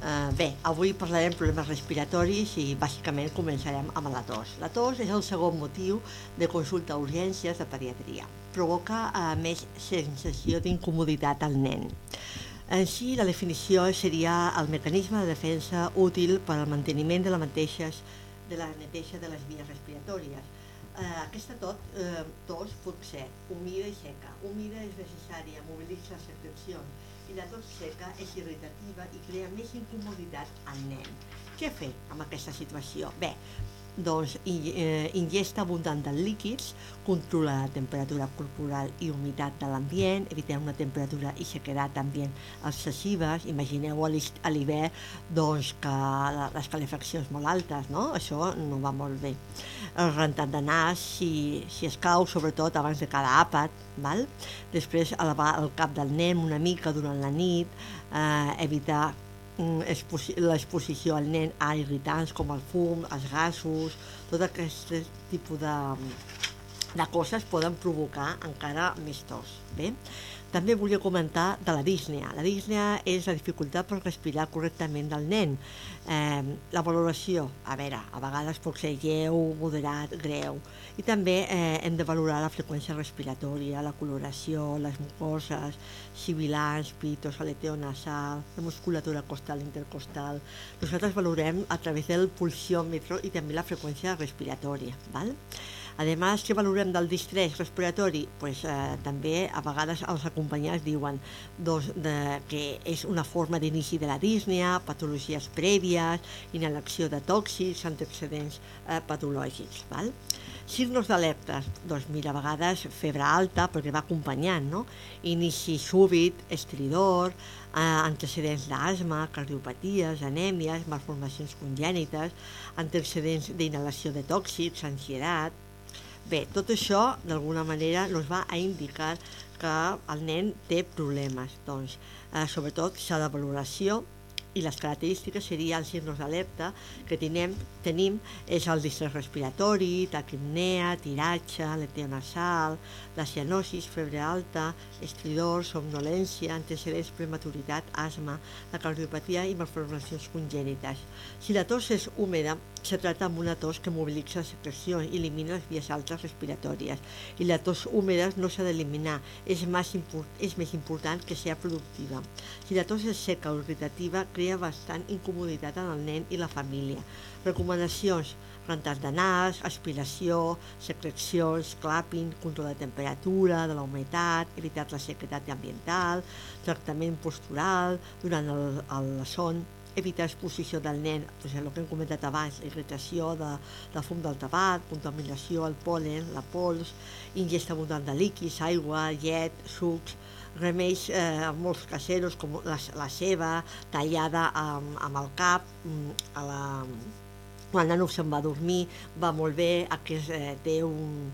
Uh, bé, avui parlarem problemes respiratoris i bàsicament començarem amb la tos. La tos és el segon motiu de consulta a urgències de pediatria. Provoca a més sensació d'incomoditat al nen. En si, la definició seria el mecanisme de defensa útil per al manteniment de la mateixa, de la neteja de les vies respiratòries. Eh, aquesta tot, eh, tos pot ser humida i seca. Humida és necessària, mobilitza les secrecions i la tos seca és irritativa i crea més incomoditat al nen. Què fer amb aquesta situació? Bé, doncs, eh, ingesta abundant de líquids, controla la temperatura corporal i humitat de l'ambient, evitem una temperatura i sequedat ambient excessives. Imagineu a l'hivern doncs, que les calefaccions molt altes, no? Això no va molt bé. El rentat de nas, si, si escau, sobretot abans de cada àpat, val? després elevar el cap del nen una mica durant la nit, eh, evitar l'exposició al nen a irritants com el fum, els gasos, tot aquest tipus de, de coses poden provocar encara més tos. Bé? També volia comentar de la dísnea. La dísnea és la dificultat per respirar correctament del nen. Eh, la valoració, a veure, a vegades pot ser lleu, moderat, greu. I també eh, hem de valorar la freqüència respiratòria, la coloració, les mucoses, sibilants, pitos, aleteo nasal, la musculatura costal intercostal. Nosaltres valorem a través del pulsiòmetre i també la freqüència respiratòria. Val? Además, què valorem del distrés respiratori? Pues, eh, també a vegades els acompanyants diuen doncs, de, que és una forma d'inici de la dísnea, patologies prèvies, inhalació de tòxics, antecedents eh, patològics. Val? Signos d'alertes, doncs mira, a vegades febre alta, perquè va acompanyant, no? Inici súbit, estridor, eh, antecedents d'asma, cardiopaties, anèmies, malformacions congènites, antecedents d'inhalació de tòxics, ansietat, Bé, tot això, d'alguna manera, ens va a indicar que el nen té problemes. Doncs, eh, sobretot, s'ha de valoració i les característiques serien els signos d'alerta que tenim, tenim és el distrés respiratori, taquipnea, tiratge, leteo nasal, la cianosis, febre alta, estridor, somnolència, antecedents prematuritat, asma, la cardiopatia i malformacions congènites. Si la tos és húmeda, se trata amb una tos que mobilitza secrecions i elimina les vies altes respiratòries. I la tos húmeda no s'ha d'eliminar, és, és més important que sigui productiva. Si la tos és seca o irritativa, crea bastant incomoditat en el nen i la família. Recomanacions, rentat de nas, aspiració, secrecions, clapping, control de temperatura, de la humitat, evitar la sequedat ambiental, tractament postural durant el, el son, evitar exposició del nen, doncs el que hem comentat abans, irritació de, de fum del tabac, contaminació, el polen, la pols, ingesta abundant de líquids, aigua, llet, sucs, remeis eh, molts caseros com la, la ceba tallada amb, amb el cap mm, a la, quan el nano se'n va a dormir va molt bé, aquest eh, té un,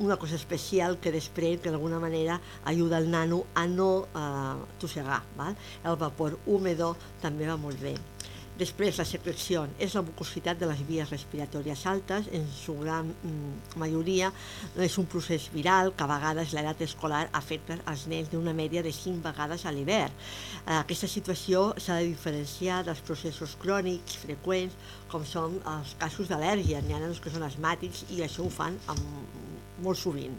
una cosa especial que després, que d'alguna manera ajuda el nano a no eh, tossegar. Val? El vapor húmedo també va molt bé. Després, la secreció és la mucositat de les vies respiratòries altes, en su gran mm, majoria és un procés viral que a vegades l'edat escolar afecta els nens d'una mèdia de 5 vegades a l'hivern. Eh, aquesta situació s'ha de diferenciar dels processos crònics freqüents, com són els casos d'al·lèrgia. N'hi ha nanos que són asmàtics i això ho fan amb, molt sovint.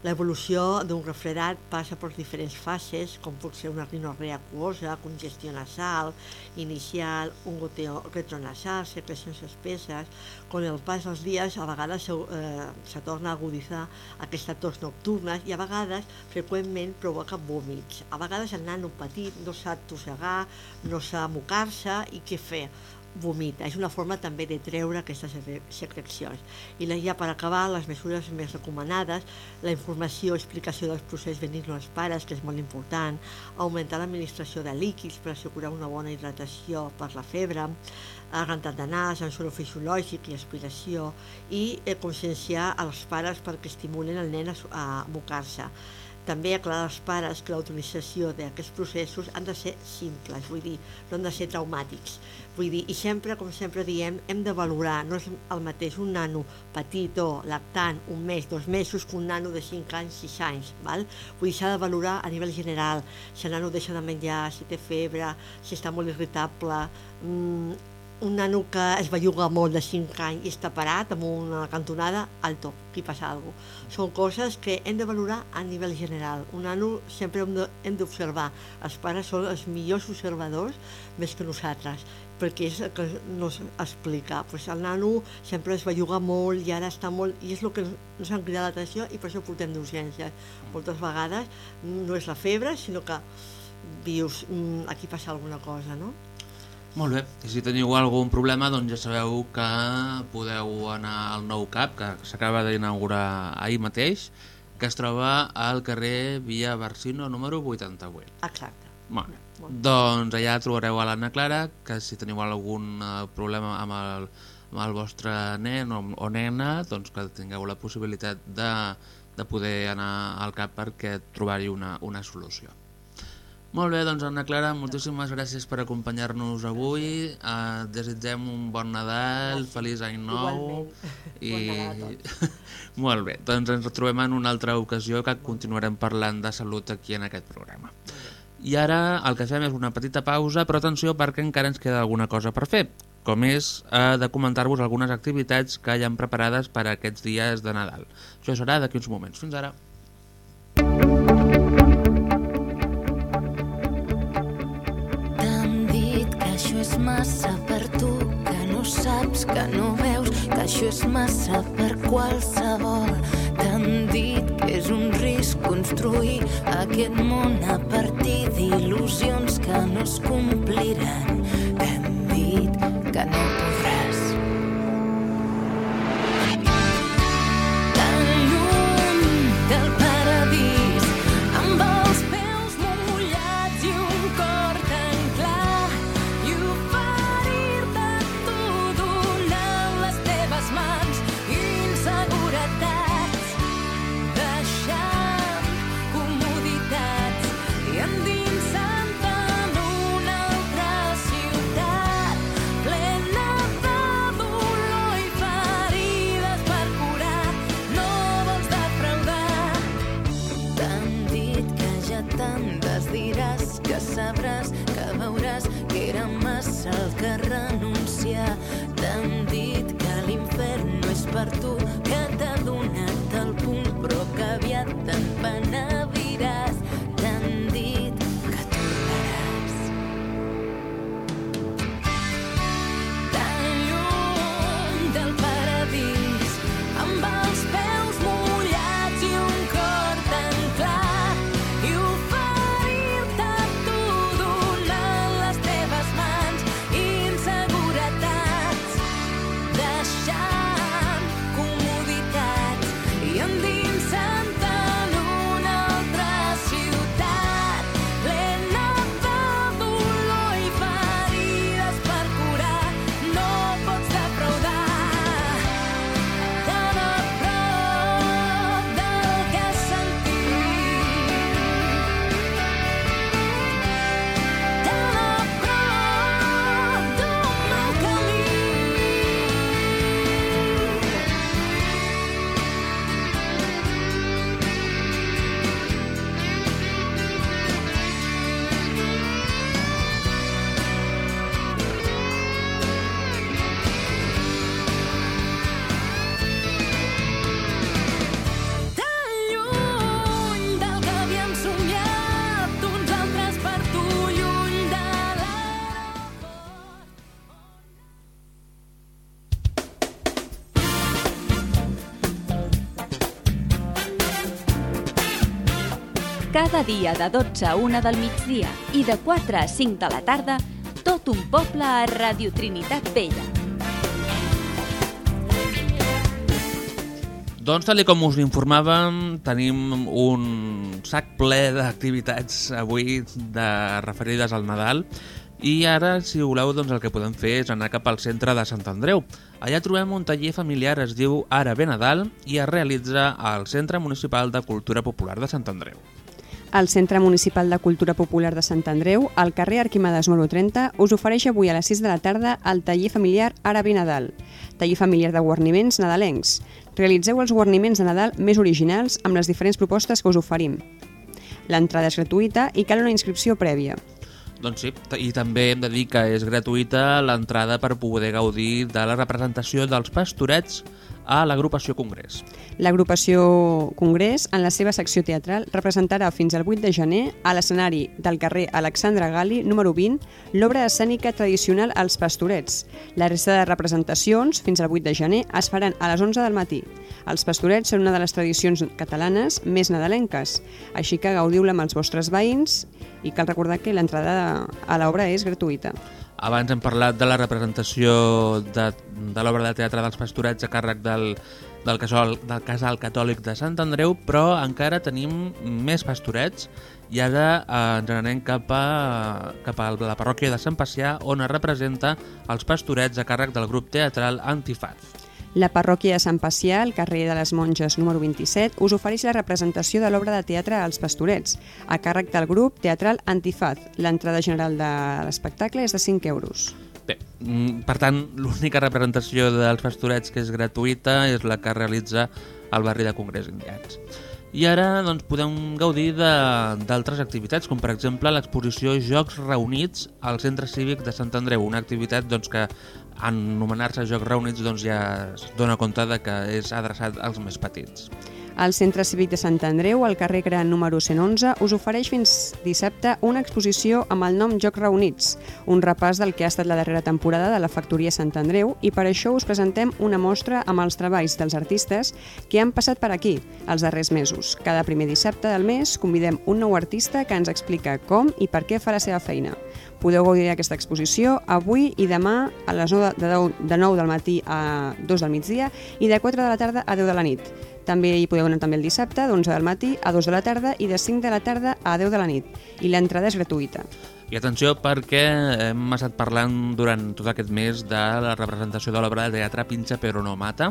L'evolució d'un refredat passa per diferents fases, com pot ser una rinorrea aquosa, congestió nasal, inicial, un goteo retronasal, secrecions espesses. Con el pas dels dies, a vegades se, eh, se torna a aguditzar aquesta tos nocturna i a vegades, freqüentment, provoca vòmits. A vegades el nano petit no sap tossegar, no sap mocar-se i què fer? Vomita. És una forma també de treure aquestes secrecions. I ja per acabar, les mesures més recomanades, la informació, explicació dels processos benigns als pares, que és molt important, augmentar l'administració de líquids per assegurar una bona hidratació per la febre, rentat de nas, ensuro fisiològic i aspiració, i eh, conscienciar als pares perquè estimulen el nen a, abocar-se també aclarar als pares que la utilització d'aquests processos han de ser simples, vull dir, no han de ser traumàtics. Vull dir, i sempre, com sempre diem, hem de valorar, no és el mateix un nano petit o lactant, un mes, dos mesos, que un nano de 5 anys, 6 anys, val? Vull dir, s'ha de valorar a nivell general, si el nano deixa de menjar, si té febre, si està molt irritable, mmm, un nano que es belluga molt de 5 anys i està parat amb una cantonada, alto, aquí passa alguna cosa. Són coses que hem de valorar a nivell general. Un nano sempre hem d'observar. Els pares són els millors observadors més que nosaltres, perquè és el que nos explica. Pues el nano sempre es belluga molt i ara està molt... I és el que ens han cridat l'atenció i per això portem d'urgències. Moltes vegades no és la febre, sinó que dius, mmm, aquí passa alguna cosa, no? Molt bé, i si teniu algun problema, doncs ja sabeu que podeu anar al nou CAP, que s'acaba d'inaugurar ahir mateix, que es troba al carrer Via Barsino número 88. Exacte. Molt bé. Doncs allà trobareu a l'Anna Clara, que si teniu algun eh, problema amb el, amb el vostre nen o, o nena, doncs que tingueu la possibilitat de, de poder anar al CAP perquè trobar-hi una, una solució. Molt bé, doncs Anna Clara, moltíssimes gràcies per acompanyar-nos avui. Uh, desitgem un bon Nadal, Gràcies. feliç any nou. Igualment. I... Bon [LAUGHS] Molt bé, doncs ens trobem en una altra ocasió que continuarem parlant de salut aquí en aquest programa. I ara el que fem és una petita pausa, però atenció perquè encara ens queda alguna cosa per fer, com és eh, de comentar-vos algunes activitats que hi han preparades per a aquests dies de Nadal. Això serà d'aquí uns moments. Fins ara. T'han dit que això és massa per tu, que no saps, que no veus, que això és massa per qualsevol. T'han dit que és un risc construir aquest món a partir Cada dia de 12 a 1 del migdia i de 4 a 5 de la tarda, tot un poble a Radio Trinitat Vella. Doncs tal com us informàvem, tenim un sac ple d'activitats avui de referides al Nadal i ara, si voleu, doncs el que podem fer és anar cap al centre de Sant Andreu. Allà trobem un taller familiar, es diu Ara ve Nadal i es realitza al Centre Municipal de Cultura Popular de Sant Andreu. El Centre Municipal de Cultura Popular de Sant Andreu, al carrer Arquimades número 30, us ofereix avui a les 6 de la tarda el taller familiar Ara ve Nadal, taller familiar de guarniments nadalencs. Realitzeu els guarniments de Nadal més originals amb les diferents propostes que us oferim. L'entrada és gratuïta i cal una inscripció prèvia. Doncs sí, i també hem de dir que és gratuïta l'entrada per poder gaudir de la representació dels pastorets a l'agrupació Congrés. L'agrupació Congrés, en la seva secció teatral, representarà fins al 8 de gener a l'escenari del carrer Alexandre Gali, número 20, l'obra escènica tradicional Els Pastorets. La resta de representacions, fins al 8 de gener, es faran a les 11 del matí. Els Pastorets són una de les tradicions catalanes més nadalenques, així que gaudiu-la amb els vostres veïns i cal recordar que l'entrada a l'obra és gratuïta. Abans hem parlat de la representació de, de l'obra de teatre dels pastorets a càrrec del, del, casal, del casal catòlic de Sant Andreu, però encara tenim més pastorets i ara eh, ens n'anem cap, a, cap a la parròquia de Sant Pacià on es representa els pastorets a càrrec del grup teatral Antifaz. La parròquia de Sant Pacià, al carrer de les Monges número 27, us ofereix la representació de l'obra de teatre Els Pastorets, a càrrec del grup teatral Antifaz. L'entrada general de l'espectacle és de 5 euros. Bé, mm, per tant, l'única representació dels pastorets que és gratuïta és la que realitza el barri de Congrés Indians. I ara doncs, podem gaudir d'altres activitats, com per exemple l'exposició Jocs Reunits al Centre Cívic de Sant Andreu, una activitat doncs, que en anomenar-se Jocs Reunits doncs, ja es dona compte de que és adreçat als més petits. El Centre Cívic de Sant Andreu, al carrer Gran número 111, us ofereix fins dissabte una exposició amb el nom Jocs Reunits, un repàs del que ha estat la darrera temporada de la Factoria Sant Andreu i per això us presentem una mostra amb els treballs dels artistes que han passat per aquí els darrers mesos. Cada primer dissabte del mes convidem un nou artista que ens explica com i per què fa la seva feina. Podeu gaudir d'aquesta exposició avui i demà a les 9 de, de, de 9 del matí a 2 del migdia i de 4 de la tarda a 10 de la nit. També hi podeu anar també el dissabte, d'11 del matí a 2 de la tarda i de 5 de la tarda a 10 de la nit. I l'entrada és gratuïta. I atenció perquè hem estat parlant durant tot aquest mes de la representació de l'obra de teatre Pinxa però no mata,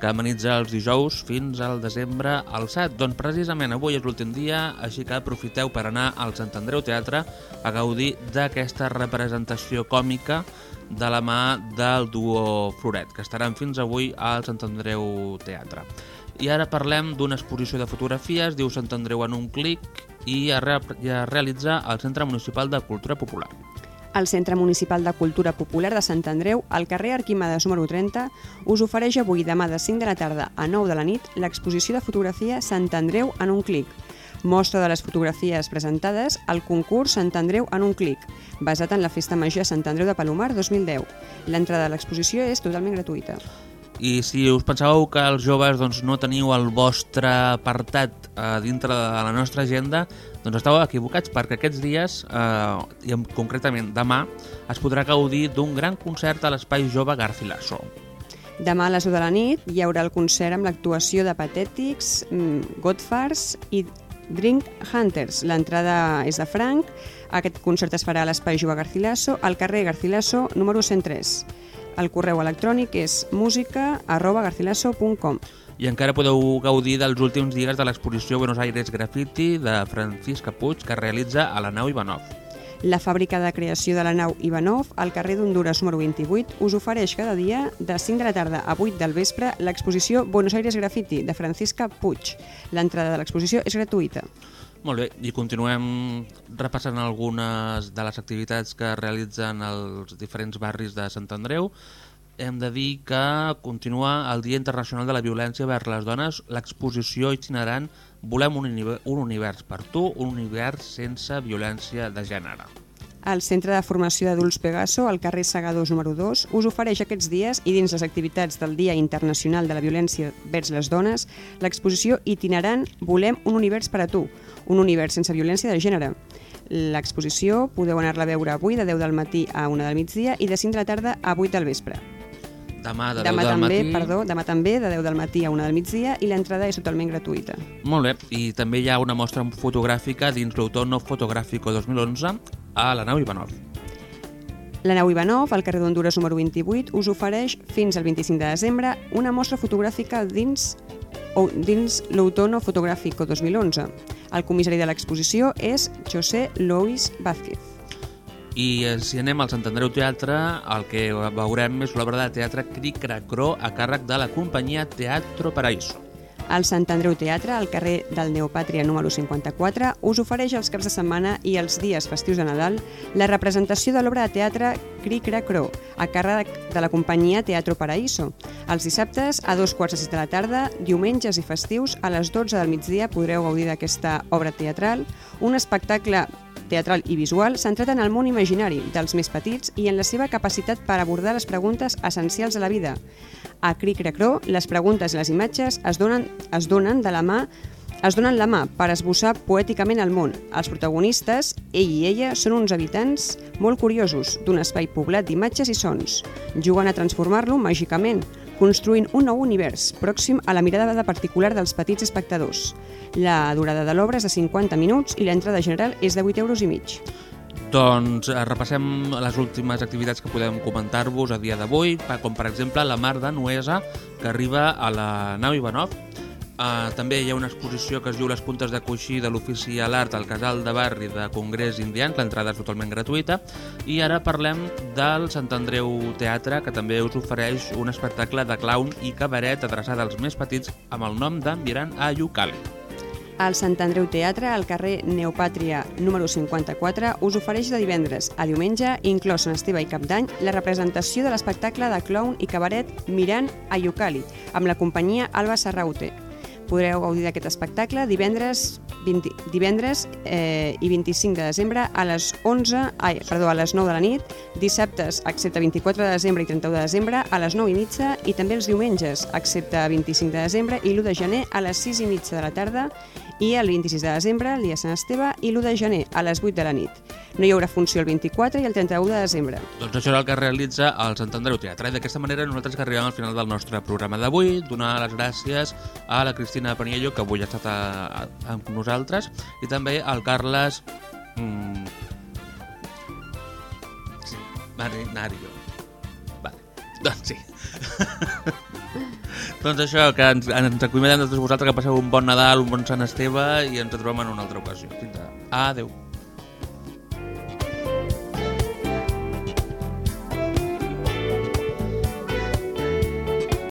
que amenitza els dijous fins al desembre al SAT. Doncs precisament avui és l'últim dia, així que aprofiteu per anar al Sant Andreu Teatre a gaudir d'aquesta representació còmica de la mà del duo Floret, que estaran fins avui al Sant Andreu Teatre. I ara parlem d'una exposició de fotografies, diu Sant Andreu en un clic, i es, re i es realitza al Centre Municipal de Cultura Popular. El Centre Municipal de Cultura Popular de Sant Andreu, al carrer Arquimades número 30, us ofereix avui demà de 5 de la tarda a 9 de la nit l'exposició de fotografia Sant Andreu en un clic. Mostra de les fotografies presentades al concurs Sant Andreu en un clic, basat en la Festa Major Sant Andreu de Palomar 2010. L'entrada de l'exposició és totalment gratuïta. I si us pensàveu que els joves doncs, no teniu el vostre apartat eh, dintre de la nostra agenda, doncs estàu equivocats perquè aquests dies, eh, i en- concretament demà, es podrà gaudir d'un gran concert a l'Espai Jove Garcilaso. Demà a les 10 de la nit hi haurà el concert amb l'actuació de Patètics, mm, Godfars i Drink Hunters. L'entrada és de franc. Aquest concert es farà a l'Espai Jove Garcilaso, al carrer Garcilaso, número 103. El correu electrònic és música arroba garcilaso.com. I encara podeu gaudir dels últims dies de l'exposició Buenos Aires Graffiti de Francisca Puig que es realitza a la nau Ivanov. La fàbrica de creació de la nau Ivanov, al carrer d'Honduras número 28, us ofereix cada dia de 5 de la tarda a 8 del vespre l'exposició Buenos Aires Graffiti de Francisca Puig. L'entrada de l'exposició és gratuïta. Molt bé, i continuem repassant algunes de les activitats que realitzen als diferents barris de Sant Andreu. Hem de dir que continua el Dia Internacional de la Violència vers les Dones, l'exposició itinerant Volem un, un univers per tu, un univers sense violència de gènere. El Centre de Formació d'Adults Pegaso, al carrer Segadors número 2, us ofereix aquests dies i dins les activitats del Dia Internacional de la Violència vers les Dones l'exposició itinerant Volem un univers per a tu, un univers sense violència de gènere. L'exposició podeu anar-la a veure avui de 10 del matí a 1 del migdia i de 5 de la tarda a 8 del vespre. Demà de 10 demà del també, matí. perdó, demà també de 10 del matí a 1 del migdia i l'entrada és totalment gratuïta. Molt bé, i també hi ha una mostra fotogràfica dins l'Autono Fotográfico 2011 a la nau Ivanov. La nau Ivanov, al carrer d'Honduras número 28, us ofereix fins al 25 de desembre una mostra fotogràfica dins dins l'Autono Fotográfico 2011. El comissari de l'exposició és José Lois Vázquez. I eh, si anem al Sant Andreu Teatre, el que veurem és l'obra de teatre Cricracró a càrrec de la companyia Teatro Paraíso. El Sant Andreu Teatre, al carrer del Neopàtria número 54, us ofereix els caps de setmana i els dies festius de Nadal la representació de l'obra de teatre Cricra Cro, a càrrec de la companyia Teatro Paraíso. Els dissabtes, a dos quarts de sis de la tarda, diumenges i festius, a les 12 del migdia podreu gaudir d'aquesta obra teatral, un espectacle teatral i visual centrat en el món imaginari dels més petits i en la seva capacitat per abordar les preguntes essencials de la vida. A Cric Cracró, les preguntes i les imatges es donen, es donen de la mà es donen la mà per esbossar poèticament el món. Els protagonistes, ell i ella, són uns habitants molt curiosos d'un espai poblat d'imatges i sons. Juguen a transformar-lo màgicament, construint un nou univers pròxim a la mirada de particular dels petits espectadors. La durada de l'obra és de 50 minuts i l'entrada general és de 8 euros i mig. Doncs eh, repassem les últimes activitats que podem comentar-vos a dia d'avui, com per exemple la Mar de Nuesa, que arriba a la nau Ivanov. Uh, també hi ha una exposició que es diu Les puntes de coixí de l'ofici a l'art al casal de barri de Congrés Indians, l'entrada és totalment gratuïta, i ara parlem del Sant Andreu Teatre, que també us ofereix un espectacle de clown i cabaret adreçat als més petits amb el nom de Mirant a Yucali. El Sant Andreu Teatre, al carrer Neopàtria número 54, us ofereix de divendres a diumenge, inclòs en Esteve i Cap d'Any, la representació de l'espectacle de clown i cabaret Mirant a Yucali, amb la companyia Alba Serraute. Podreu gaudir d'aquest espectacle divendres, 20, divendres eh, i 25 de desembre a les 11, ai, perdó, a les 9 de la nit, dissabtes, excepte 24 de desembre i 31 de desembre, a les 9 i mitja, i també els diumenges, excepte 25 de desembre i l'1 de gener, a les 6 i mitja de la tarda, i el 26 de desembre, el dia Sant Esteve, i l'1 de gener, a les 8 de la nit. No hi haurà funció el 24 i el 31 de desembre. Doncs això és el que realitza el Sant Andreu Teatre. D'aquesta manera nosaltres que arribem al final del nostre programa d'avui, donar les gràcies a la Cristina Paniello, que avui ha estat a, a, amb nosaltres, i també al Carles... Mm, sí, Marinario. Vale, doncs sí. [LAUGHS] doncs això, que ens, ens acomiadem de tots vosaltres, que passeu un bon Nadal, un bon Sant Esteve, i ens trobem en una altra ocasió. Fins ara. Adéu.